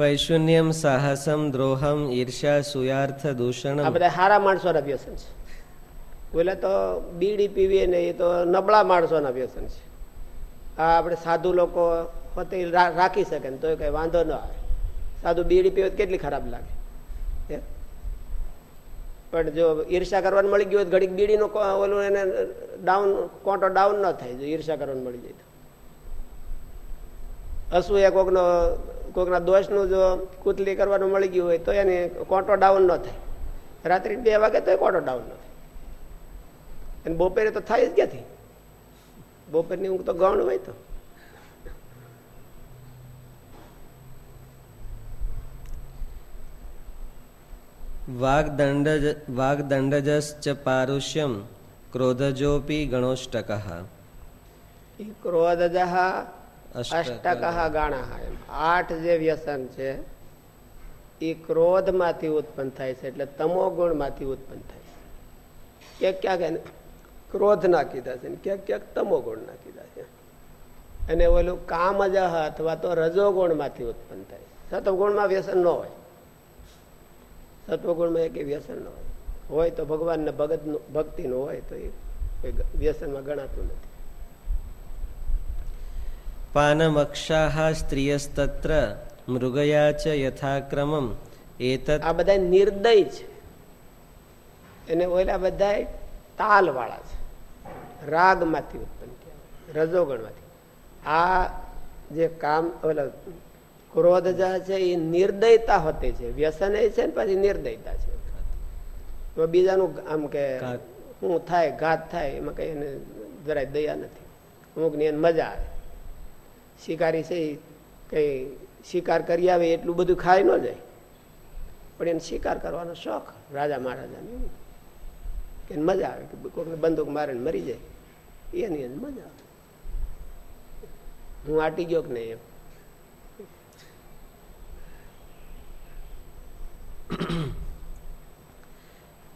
S1: પૈશુન્યમ સાહસમ દ્રોહમ ઈર્ષા સુયાર્થ દૂષણ
S2: આ બધા સારા માણસોના વ્યસન છે. બોલે તો બીડી પીવી ને એ તો નબળા માણસોના વ્યસન છે. આ આપણે સાધુ લોકો પોતે રાખી શકે ને તો કઈ વાંધો ન આવે. સાધુ બીડી પીવે કેટલી ખરાબ લાગે. પણ જો ઈર્ષા કરવાનું મળી ગયું ઘડીક બીડીનો ઓલું એને ડાઉન, કોટો ડાઉન ન થાય, જો ઈર્ષા કરવાનું મળી જાય તો. અસૂયા કોકનો કોકના દોષનું જો કુતલી કરવાનું મળી ગયું હોય તો એને કોટો ડાઉન ન થાય. રાત્રે બે વાગે તો કોટો ડાઉન ન થાય. અને બપોરે તો થાય જ ક્યાંથી? બપોરની ઊંઘ તો ગૌણ હોય તો.
S1: વાગદંડ વાગદંડજશ્ચ પારુષ્યમ ક્રોધજોપી ગણોષ્ટક.
S2: ક્રોધજ અષ્ટક ગાણા આઠ જે વ્યસન છે એ ક્રોધમાંથી ઉત્પન્ન થાય છે એટલે તમો ગુણમાંથી ઉત્પન્ન થાય છે ક્યાંક ક્યાંક ક્રોધ ના કીધા છે ક્યાંક ક્યાંક તમો ગુણ ના કીધા છે અને ઓલું કામજ અથવા તો રજોગુણમાંથી ઉત્પન્ન થાય સત્વગુણમાં વ્યસન ન હોય સત્વગુણમાં એક વ્યસન ન હોય હોય તો ભગવાનને ભગત ભક્તિનું હોય તો એ વ્યસનમાં ગણાતું નથી।
S1: પાનમક્ષાહ સ્ત્રિયસ્તત્ર મૃગયા ચ યથાક્રમમ એતત
S2: આ બધા નિર્દય છે. એને ઓલા બધા તાલ વાળા છે. રાગમાંથી ઉત્પન્ન થયા રજોગણમાંથી. આ જે કામ ઓલા ક્રોધ છે એ નિર્દયતા હોતી છે. વ્યસન એ છે ને પછી નિર્દયતા છે. તો બીજાનું આમ કે હું થાય ઘાત થાય એમાં કઈ એને જરાય દયા નથી. અમુકની મજા આવે. શિકારી છે કંઈ શિકાર કરી આવે એટલું બધું ખાઈ ન જાય. પણ એને શિકાર કરવાનો શોખ રાજા મહારાજાને. કે મજા આવે, કે કોઈને બંદૂક મારે મરી જાય. એની મજા આવે. હું આટી ગયો કે નહીં એમ?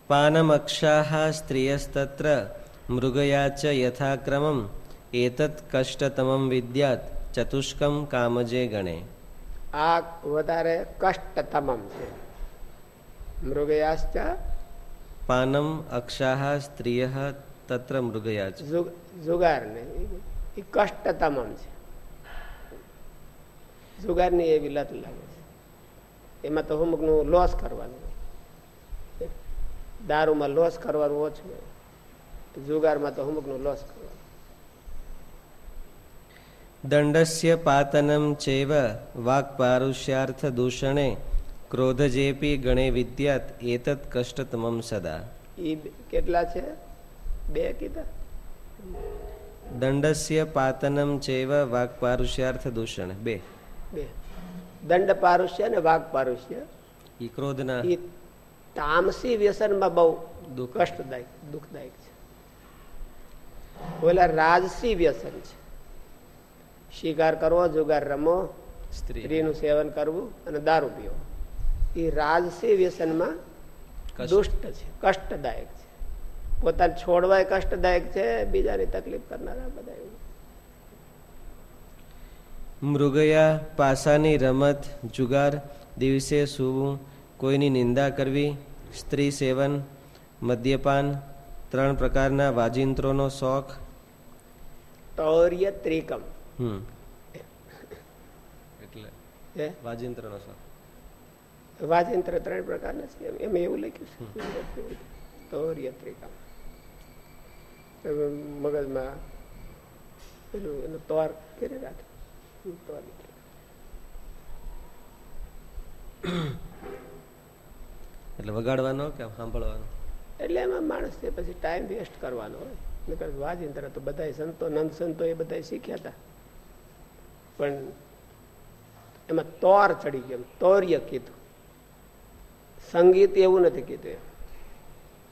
S1: પાનમક્ષાः સ્ત્રિયસ્તત્ર મૃગયા ચ યથાક્રમમ એતત કષ્ટતમમ વિદ્યાત. ચતુષ્કમ કામજે ગણે
S2: આ વધારે કષ્ટતમમ છે મૃગયાશ્ચ
S1: પાનમ અક્ષાહ સ્ત્રીય તત્ર મૃગયાચ
S2: જુગાર ને એ કષ્ટતમમ છે જુગારની એવી લત લાગે છે એમાં તો અમુકનું લોસ કરવાનું દારૂમાં લોસ કરવાનું ઓછું જુગારમાં તો અમુકનું લોસ કરવાનું
S1: દંડસ્ય પાતનમ ચેવ વાક્પારુષ્યાર્થ દૂષણે ક્રોધજેપી ગણે વિદ્યાત એતત કષ્ટતમમ સદા
S2: ઈ કેટલા છે? બે કીધા?
S1: દંડસ્ય પાતનમ ચેવ વાક પારુષ્યાર્થ દૂષણ બે।
S2: બે. દંડ પારુષ્ય ને વાક્પારુષ્ય
S1: ઈ ક્રોધના
S2: ઈ તામસી વ્યસનમાં બહુ કષ્ટદાયક દુઃખદાયક છે. ઓલા રાજસી વ્યસન છે. શિકાર કરવો જુગાર રમો સ્ત્રીનું સેવન કરવું અને દારૂ પીવો. એ રાજસી વ્યસનમાં દુષ્ટ છે કષ્ટદાયક છે. પોતાને છોડવાય કષ્ટદાયક છે બીજાની તકલીફ કરનારા બધા
S1: મૃગયા પાસાની રમત જુગાર દિવસે સૂવું કોઈની નિંદા કરવી સ્ત્રી સેવન મદ્યપાન ત્રણ પ્રકારના વાજિંત્રોનો શોખ.
S2: તૌર્ય ત્રિકમ.
S1: હમ. એટલે વાજિંત્રનો સ્વર
S2: વાજિંત્ર ત્રણ પ્રકારના છે. એમ એવું લખ્યું છે. તૌર્ય ત્રિકમ મગજમાં પેલું એનો તોર કરી રાખે. તોર
S1: એટલે વગાડવાનો કે સાંભળવાનો?
S2: એટલે એમાં માણસ છે પછી ટાઈમ વેસ્ટ કરવાનો હોય. નકર વાજિંત્ર તો બધા સંતો નંદ સંતો એ બધા શીખ્યા હતા. પણ એમાં તોર ચડી ગયો, તોર્ય કીધું. સંગીત એવું નથી કીધું એમ.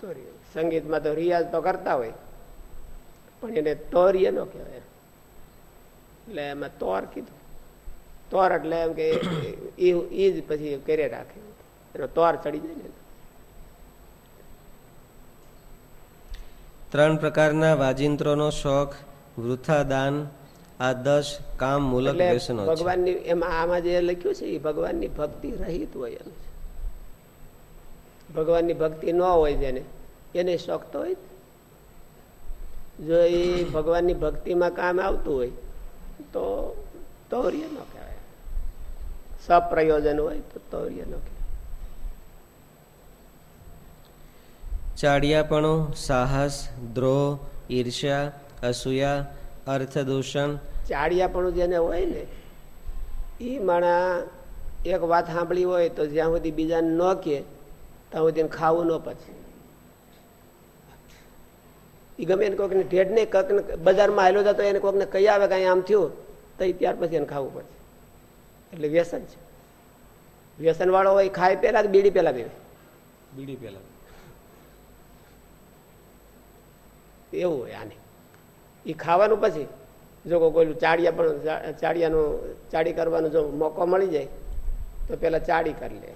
S2: તોર્ય. સંગીતમાં તો રિયાઝ તો કરતા હોય, પણ એને તોર્ય ન કહેવાય એટલે એમાં તોર કીધું. તોર એટલે એમ કે એ જ પછી કરે રાખે. એનો તોર ચડી જાય ને
S1: ત્રણ પ્રકારના વાજિંત્રોનો શોખ વૃથા દાન આ દસ કામ મૂલક વ્યસનો
S2: ભગવાનની એમાં આમાં જે લખ્યું છે એ ભગવાનની ભક્તિ રહિત હોય એનું. ભગવાનની ભક્તિ ન હોય જેને એને શોખ તો હોય જો એ ભગવાનની ભક્તિમાં કામ આવતું હોય તો તૌર્ય ન કહેવાય. સપ્રયોજન હોય તો તૌર્ય ન કહેવાય.
S1: ચાડિયાપણું સાહસ દ્રોહ ઈર્ષ્યા અસૂયા અર્થદૂષણ
S2: ચાડિયાપણું જેને હોય ને એ માણા એક વાત સાંભળી હોય તો જ્યાં સુધી બીજાને ન કે ત્યાં સુધી ખાવું ન પછી એ ગમે એને કોઈકને ઢેઢ નહીં કંઈક બજારમાં આવેલો જતો એને કોઈકને કહી આવે કાંઈ આમ થયું તો ત્યાર પછી એને ખાવું પડશે એટલે વ્યસન છે. વ્યસન વાળો હોય ખાય પહેલા બીડી પહેલાં પીવે?
S1: બીડી પહેલા.
S2: એવું હોય આને. એ ખાવાનું પછી જો કોઈ ચાડિયા પણ ચાડિયાનું ચાડી કરવાનો જો મોકો મળી જાય તો પેલા ચાડી કરી લે.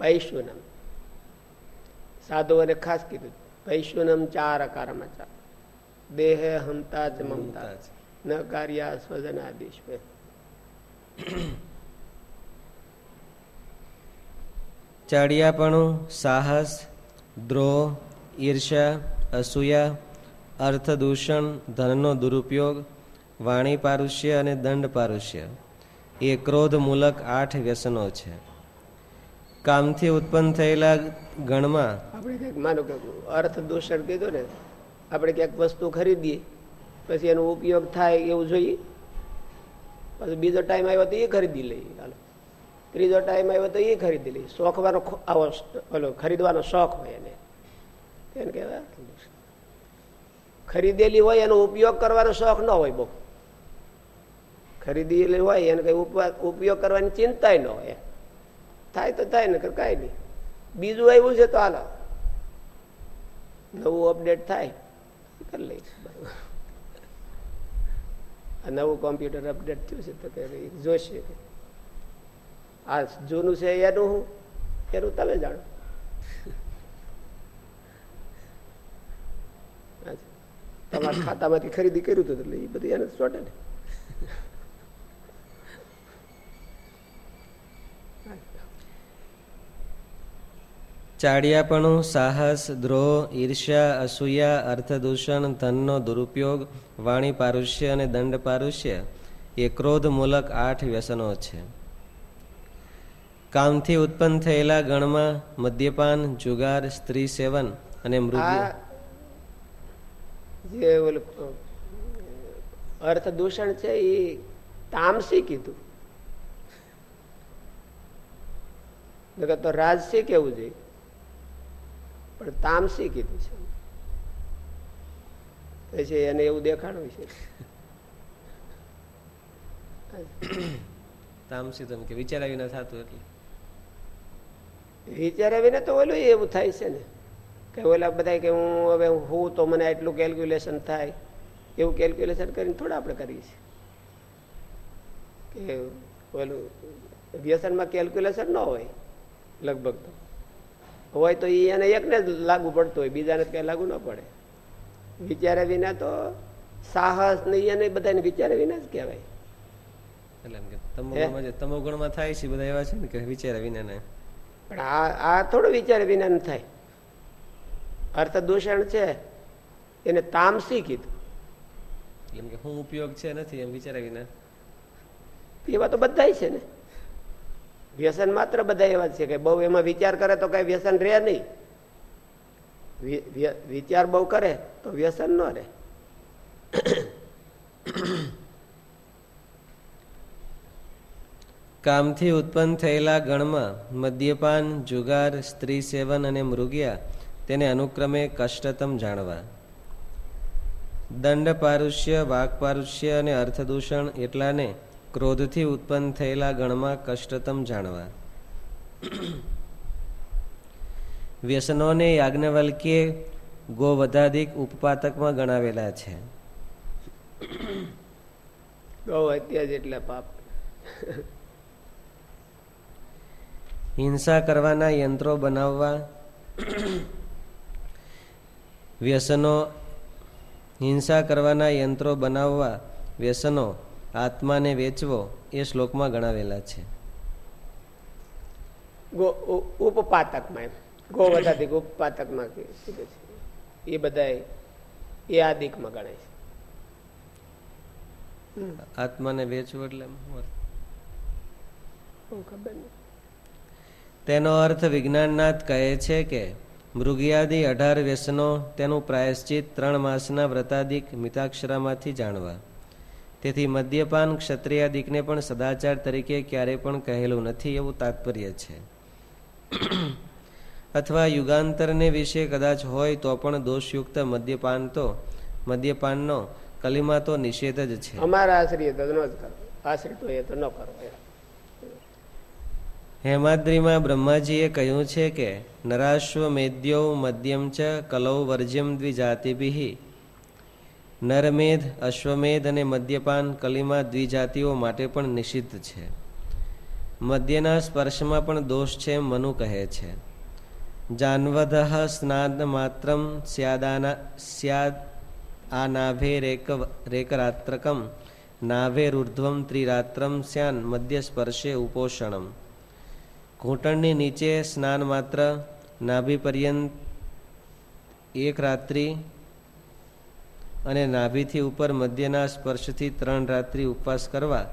S2: પૈશુનમ સાધુઓને ખાસ કીધું. પૈશુનમ ચાર અકારમાં ચાર. દેહ હમતા જ મમતા. ન કાર્યા સ્વજનાદિશ
S1: ચાડિયાપણું સાહસ દ્રોહ ઈર્ષા અસૂયા અર્થદૂષણ, ધનનો દુરુપયોગ, વાણી પારુષ્ય અને દંડ પારુષ્ય. એ ક્રોધ મૂલક આઠ વ્યસનો છે. કામથી ઉત્પન્ન થયેલા ગણમાં
S2: આપણે કંઈક માનો કે અર્થ દૂષણ કીધું ને, આપણે ક્યાંક વસ્તુ ખરીદીએ, પછી એનો ઉપયોગ થાય એવું જોઈએ. પછી બીજો ટાઈમ આવ્યો તો એ ખરીદી લઈએ, હાલો. ત્રીજો ટાઈમ આવ્યો તો એ ખરીદી લઈએ. શોખવાનો આવો ઓલો ખરીદવાનો શોખ હોય એને. એને કહેવાય ખરીદેલી હોય એનો ઉપયોગ કરવાનો શોખ ન હોય બહુ. ખરીદેલી હોય એને કઈ ઉપયોગ કરવાની ચિંતા ન હોય થાય તો થાય ને કઈ નહીં. બીજું આવ્યું છે તો હાલો. નવું અપડેટ થાય. કરી લઈશ. નવું કોમ્પ્યુટર અપડેટ થયું છે તો જોશે. આ જૂનું છે એનું હું, એનું તમે જાણો. તમારા ખાતામાંથી ખરીદી કર્યું હતું એટલે એ બધું એને ચોટે ને.
S1: ચાડિયાપણું સાહસ દ્રોહ ઈર્ષ્યા અસૂયા અર્થદૂષણ ધનનો દુરુપયોગ વાણી પારુષ્ય અને દંડ પારુષ્ય એ ક્રોધ મૂલક આઠ વ્યસનો છે. કામથી ઉત્પન્ન થયેલા ગણમાં મદ્યપાન જુગાર સ્ત્રી સેવન અને મૃત્યુ
S2: જે ઓલું અર્થ દૂષણ છે એ તામસી કીધું. તો રાજસી કેવું જોઈએ પણ તામસી કીધું છે. પછી એને એવું દેખાડવું છે. <coughs>
S1: તામસી તો કે વિચાર વિના થતું એટલે.
S2: વિચાર્યા વિના તો ઓલું એવું થાય છે ને. કે ઓલા બધા કે હું હવે હું તો મને આટલું કેલ્ક્યુલેશન થાય એવું કેલ્ક્યુલેશન કરીને થોડા આપણે કરીએ છીએ. કે ઓલું વ્યસનમાં કેલ્ક્યુલેશન ન હોય લગભગ તો. હોય તો એને એકને જ લાગુ પડતું હોય બીજાને ક્યાંય લાગુ ન પડે. વિચારે વિના તો સાહસ ને એને બધાને વિચારે વિના જ કહેવાય.
S1: એટલે તમો ગુણમાં થાય છે બધા એવા છે ને કે વિચારે વિના
S2: પણ આ આ થોડું વિચારે વિના થાય. અર્થ દૂષણ છે. એને તામસી કીધું.
S1: એમ કે હું ઉપયોગ છે નથી એમ વિચારા વિના.
S2: એવા તો બધા છે ને. વ્યસન માત્ર બધા એવા છે કે બહુ એમાં વિચાર કરે તો કઈ વ્યસન રહે નહીં. વિચાર બહુ કરે તો વ્યસન ન રહે.
S1: કામથી ઉત્પન્ન થયેલા ગણમાં મદ્યપાન જુગાર સ્ત્રી સેવન અને મૃગિયા તેને અનુક્રમે કષ્ટતમ જાણવા. દંડ પારુષ્ય વાક પારુષ્ય અને અર્થદૂષણ એટલાને ક્રોધથી ઉત્પન્ન થયેલા ગણમાં કષ્ટતમ જાણવા. વ્યસનોને યાજ્ઞવલ્કીએ ગોવધાધિક ઉપપાતકમાં ગણાવેલા છે.
S2: ગૌ હત્યા જેટલા પાપ.
S1: હિંસા કરવાના યંત્રો બનાવવા. વ્યસનો હિંસા કરવાના યંત્રો બનાવવા વ્યસનો આત્માને વેચવો એ શ્લોકમાં ગણાવેલા છે.
S2: ઉપપાતકમાં ગોવધાધિક ઉપપાતકમાં એ બધા એ આદિકમાં ગણાય
S1: છે. આત્માને વેચવું એટલે
S2: ખબર
S1: તેનો અર્થ વિજ્ઞાનનાથ કહે છે કે મૃગિયાદી અઢાર વ્યસનો તેનું પ્રાયશ્ચિત ત્રણ માસના વ્રતાદિક મિતાક્ષરામાંથી જાણવા. તેથી મદ્યપાન ક્ષત્રિયાદિકને પણ સદાચાર તરીકે ક્યારેય પણ કહેલું નથી એવું તાત્પર્ય છે. અથવા યુગાંતરને વિશે કદાચ હોય તો પણ દોષયુક્ત મદ્યપાન તો મદ્યપાનનો કલીમાં તો નિષેધ જ છે.
S2: અમારા આશ્રિત આશ્રિત હોય તો ન કરો.
S1: હેમાદ્રીમાં બ્રહ્માજીએ કહ્યું છે કે નરાશ્વ મેદ્યો મધ્યમ ચ કલૌ વર્જ્યમ દ્વિજાતિભિ. નરમેધ, અશ્વમેધ અને મદ્યપાન કલીમાં દ્વિજાતિઓ માટે પણ નિષિદ્ધ છે. મદ્યના સ્પર્શમાં પણ દોષ છે મનુ કહે છે. જાનવધ સ્નાન માત્ર સ્યાદાના, સ્યાદ આ નાભે રેક, રેકરાત્રકમ નાભેરુર્ધ્વમ ત્રિરાત્રમ સ્યાન મધ્ય સ્પર્શે ઉપોષણમ. ઘૂંટણની નીચે સ્નાન માત્ર નાભી પર્યંત એક રાત્રિ અને નાભીથી ઉપર મધ્યના સ્પર્શથી ત્રણ રાત્રિ ઉપવાસ કરવા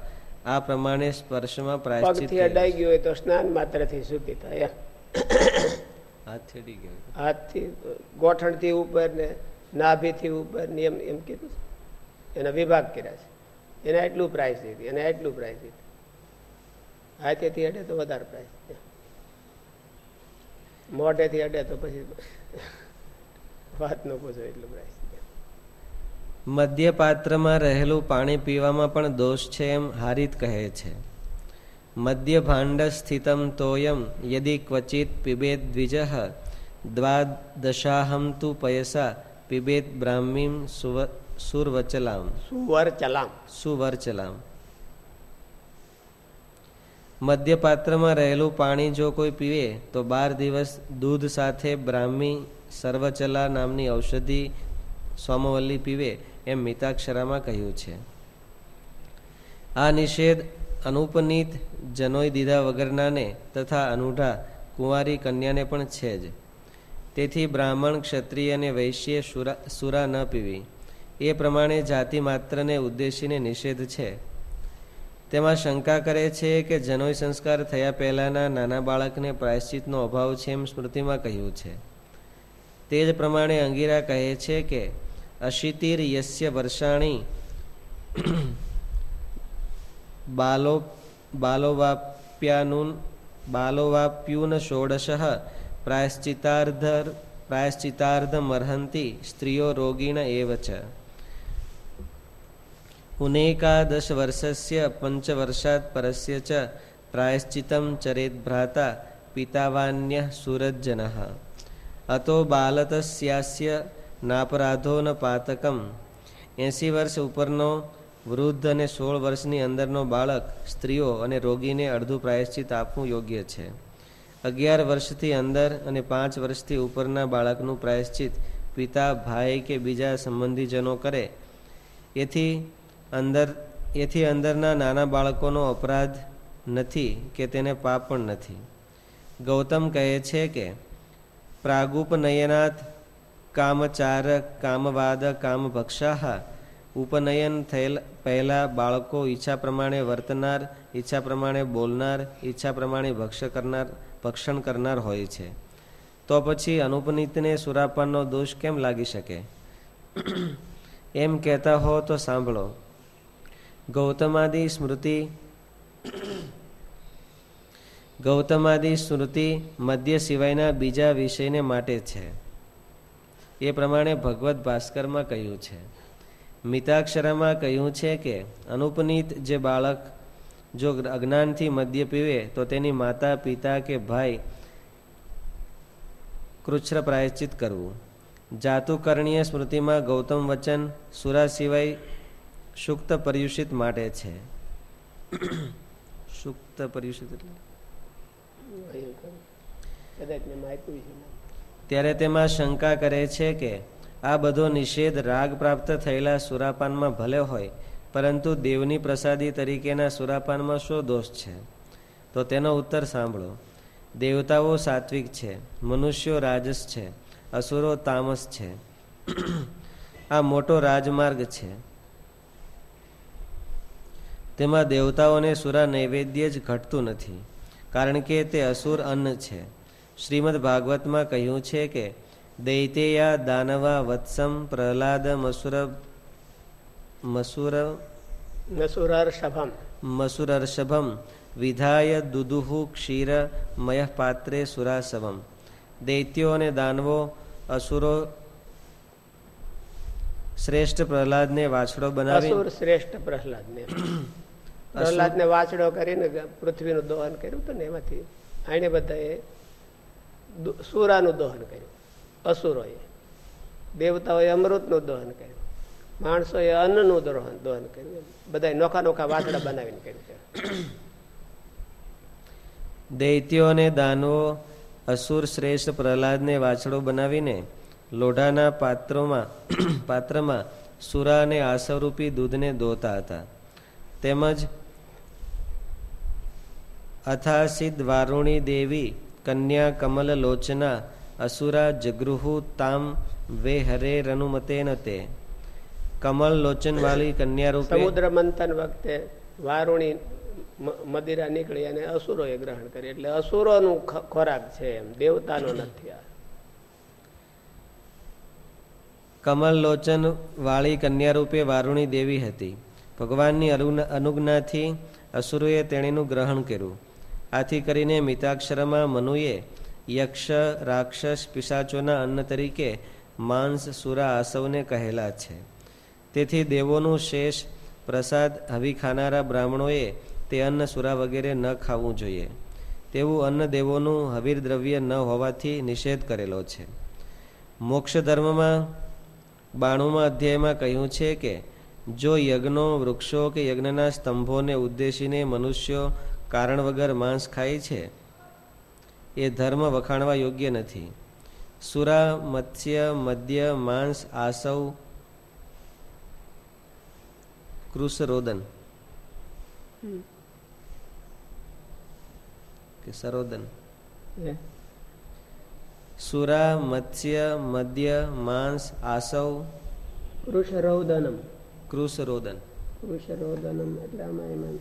S1: આ પ્રમાણે સ્પર્શમાં પ્રાયશ્ચિત
S2: અડાઈ ગયું હોય તો સ્નાન માત્રથી સુધી થાય
S1: હાથ છેડી ગયો.
S2: હાથથી ગોઠણથી ઉપર ને નાભીથી ઉપર ને એમ એમ કીધું એના વિભાગ કર્યા છે. એને એટલું પ્રાઇસ દીધી એને એટલું પ્રાઇસ દીધું હાથેથી અડે તો વધારે પ્રાઇસ મોઢેથી અડે તો પછી વાત ન પૂછો એટલું પ્રાઇસ
S1: મધ્ય પાત્રમાં રહેલું પાણી પીવામાં પણ દોષ છે એમ હારિત કહે છે. મધ્ય ભાંડ સ્થિતમ તોયમ યદિ ક્વચિત પીબેદ દ્વિજ દ્વાદશાહમ તુ પયસા પીબેદ બ્રાહ્મીમ સુરવચલામ
S2: સુવરચલામ.
S1: સુવરચલામ. મધ્યપાત્રમાં રહેલું પાણી જો કોઈ પીવે, તો બાર દિવસ દૂધ સાથે બ્રાહ્મી સર્વચલા નામની ઔષધિ સોમવલ્લી પીવે એમ મિતાક્ષરામાં કહ્યું છે. આ નિષેધ અનુપનીત જનોઈ દીધા વગરનાને તથા અનુઢા કુંવારી કન્યાને પણ છે જ. તેથી બ્રાહ્મણ, ક્ષત્રિય અને વૈશ્ય સુરા ન પીવી. એ પ્રમાણે જાતિ માત્રને ઉદ્દેશીને નિષેધ છે. તેમાં શંકા કરે છે કે જનોય સંસ્કાર થયા પહેલાંના નાના બાળકને પ્રાયશ્ચિતનો અભાવ છે એમ સ્મૃતિમાં કહ્યું છે. તે જ પ્રમાણે અંગીરા કહે છે કે, અશિતિર યસ્ય વર્ષાણી બાલો, બાલોવાપ્યાનુન, બાલોવાપ્યુન ષોડશ પ્રાયશ્ચિતાર્ધ મરહંતી સ્ત્રીઓ રોગીણ એવ છે વર્ષસ્ય પંચવર્ષાત પરસ્ય ચ પ્રાયશ્ચિતમ ચરેત ભ્રાતા પિતાવાન્ય સુરજ્જન અતો બાલતસ્યાસ્ય નાપરાધો ન પાતકમ એંસી વર્ષ ઉપરનો વૃદ્ધ અને સોળ વર્ષની અંદરનો બાળક સ્ત્રીઓ અને રોગીને અડધું પ્રાયશ્ચિત આપવું યોગ્ય છે અગિયાર વર્ષથી અંદર અને પાંચ વર્ષથી ઉપરના બાળકનું પ્રાયશ્ચિત પિતા ભાઈ કે બીજા સંબંધીજનો કરે એથી અંદર, એથી અંદરના નાના બાળકોનો અપરાધ નથી કે તેને પાપ પણ નથી. ગૌતમ કહે છે કે, પ્રાગુપનયનાથ કામચાર, કામવાદ, કામભક્ષાહ ઉપનયન થયેલ પહેલાં બાળકો ઈચ્છા પ્રમાણે વર્તનાર, ઈચ્છા પ્રમાણે બોલનાર, ઈચ્છા પ્રમાણે ભક્ષ કરનાર, ભક્ષણ કરનાર હોય છે. તો પછી અનુપનીતને સુરાપાનનો દોષ કેમ લાગી શકે? એમ કહેતા હો તો સાંભળો. ગૌતમાદિ સ્મૃતિ. ગૌતમાદિ સ્મૃતિ મધ્ય સિવાયના બીજા વિષયને માટે છે. એ પ્રમાણે ભગવત ભાસ્કરમાં કહ્યું છે. મિતાક્ષરામાં કહ્યું છે કે, અનુપનીત જે બાળક જો અજ્ઞાનથી મદ્ય પીવે, તો તેની માતા, પિતા કે ભાઈ કૃચ્છ પ્રાયશ્ચિત કરવું. જાતુકર્ણીય સ્મૃતિમાં ગૌતમ વચન, સુરા સિવાય સુક્ત પર્યુષિત માટે છે. <clears throat> સુક્ત પર્યુષિત ત્યારે તેમાં શંકા કરે છે કે આ બધો નિષેધ રાગ પ્રાપ્ત થયેલા સુરાપાનમાં ભલે હોય, પરંતુ દેવની પ્રસાદી તરીકેના સુરાપાનમાં શું દોષ છે? તો તેનો ઉત્તર સાંભળો. દેવતાઓ સાત્વિક છે, મનુષ્યો રાજસ છે, અસુરો તામસ છે. <clears throat> આ મોટો રાજમાર્ગ છે. તેમાં દેવતાઓને સુરા નૈવેદ્ય જ ઘટતું નથી કારણ કે તે અસુર અન્ન છે. શ્રીમદ ભાગવતમાં કહ્યું છે કે દૈતેયા દાનવા વત્સમ પ્રહલાદ મસુર મસુર
S2: મસુરર્ષભમ
S1: મસુરર્ષભમ વિધાય દુદુહુ ક્ષીર મય પાત્રે સુરાસવમ દૈત્યો અને દાનવો અસુરો શ્રેષ્ઠ પ્રહલાદને વાછડો બનાવી
S2: શ્રેષ્ઠ પ્રહલાદને. પ્રહલાદને વાછડો કરીને પૃથ્વીનું દોહન કર્યું હતું ને એમાંથી આને બધાએ સુરાનું દોહન કર્યું, અસુરોએ. દેવતાઓએ અમૃતનું દોહન કર્યું, માણસોએ અન્નનું દોહન દોહન કર્યું બધા નોખા નોખા વાછડા બનાવીને કર્યું છે.
S1: દૈત્યો અને દાનવો અસુર શ્રેષ્ઠ પ્રહલાદને વાછડો બનાવીને લોઢાના પાત્રોમાં, પાત્રમાં સુરા અને આસવરૂપી દૂધને દોતા હતા. તેમજ અથાસિદ વારુણી દેવી કન્યા કમલ લોચના અસુરા જગૃહુ તામ વે હરે રનુમતે નતે કમલ લોચન વાલી કન્યા રૂપે
S2: સમુદ્ર મંથન વખતે વારુણી મદિરા નીકળી અને અસુરોએ ગ્રહણ કરી. એટલે અસુરોનું ખોરાક છે એમ દેવતાનો નથી આ.
S1: કમલ લોચન વાળી કન્યા રૂપે વારુણી દેવી હતી. ભગવાનની અનુજ્ઞાથી અસુરોએ તેણીનું ગ્રહણ કર્યું. આથી કરીને મિતાક્ષરમાં મનુએ યક્ષ, રાક્ષસ, પિશાચોના અન્ન તરીકે માંસ, સુરા આસવને કહેલા છે. તેથી દેવોનું શેષ પ્રસાદ હવી ખાનારા બ્રાહ્મણોએ તે અન્ન, સુરા વગેરે ન ખાવું જોઈએ. તેવું અન્ન દેવોનું હવીર દ્રવ્ય ન હોવાથી નિષેધ કરેલો છે. મોક્ષ ધર્મમાં બાણુમાં અધ્યાયમાં કહ્યું છે કે, જો યજ્ઞો, વૃક્ષો કે યજ્ઞના સ્તંભોને ઉદ્દેશીને મનુષ્યો કારણ વગર માંસ ખાય છે એ ધર્મ વખાણવા યોગ્ય નથી. સુરા મત્સ્ય મદ્ય માંસ આસવ કૃષરોદન. કે સરોદન. સુરા મત્સ્ય મદ્ય માંસ આસવ
S2: કૃષરોદનમ.
S1: કૃષરોદન.
S2: કૃષરોદનમ એટલે આમાં એમાં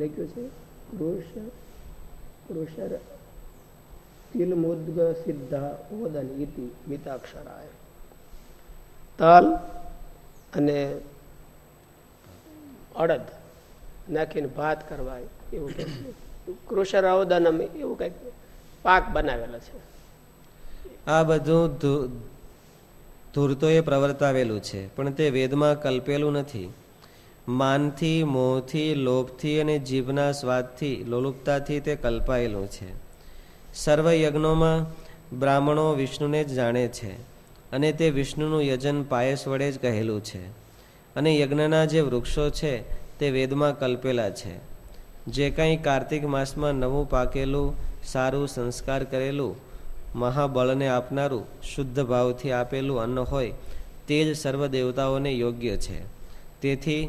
S2: લખ્યું છે. કૃષ કૃષર તિલમુદ્ગ સિદ્ધા ઓદન ઇતિ મિતાક્ષરાય. તલ અને અડદ નાખીને ભાત કરવા એવું કૃષર અવદનમ એવું કંઈક પાક બનાવેલો છે.
S1: આ બધું ધૂર્તોએ પ્રવર્તાવેલું છે, પણ તે વેદમાં કલ્પેલું નથી. માનથી મોહથી લોભથી અને જીભના સ્વાદથી, લોલુપતાથી તે કલ્પાયેલું છે. સર્વ યજ્ઞોમાં બ્રાહ્મણો વિષ્ણુને જ જાણે છે અને તે વિષ્ણુનું યજન પાયસ વડે જ કહેલું છે. અને યજ્ઞના જે વૃક્ષો છે તે વેદમાં કલ્પેલા છે. જે કંઈ કાર્તિક માસમાં નવું પાકેલું, સારું સંસ્કાર કરેલું, મહાબળને આપનારું, શુદ્ધ ભાવથી આપેલું અન્ન હોય, તે જ સર્વ દેવતાઓને યોગ્ય છે. તેથી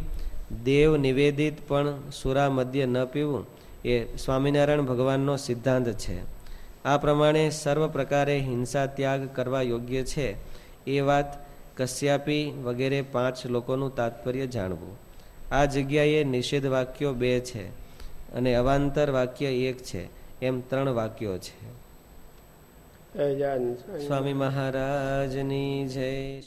S1: દેવ નિવેદિત પણ સુરા મધ્ય ન પીવું એ સ્વામિનારાયણ ભગવાનનો સિદ્ધાંત છે. આ પ્રમાણે સર્વ પ્રકારે હિંસા ત્યાગ કરવા યોગ્ય છે એ વાત કશ્યાપી વગેરે પાંચ લોકોનું તાત્પર્ય જાણવું. આ જગ્યાએ નિષેધ વાક્યો બે છે અને અવાંતર વાક્ય એક છે એમ ત્રણ વાક્યો છે.
S2: સ્વામી
S1: સ્વામી મહારાજની જય.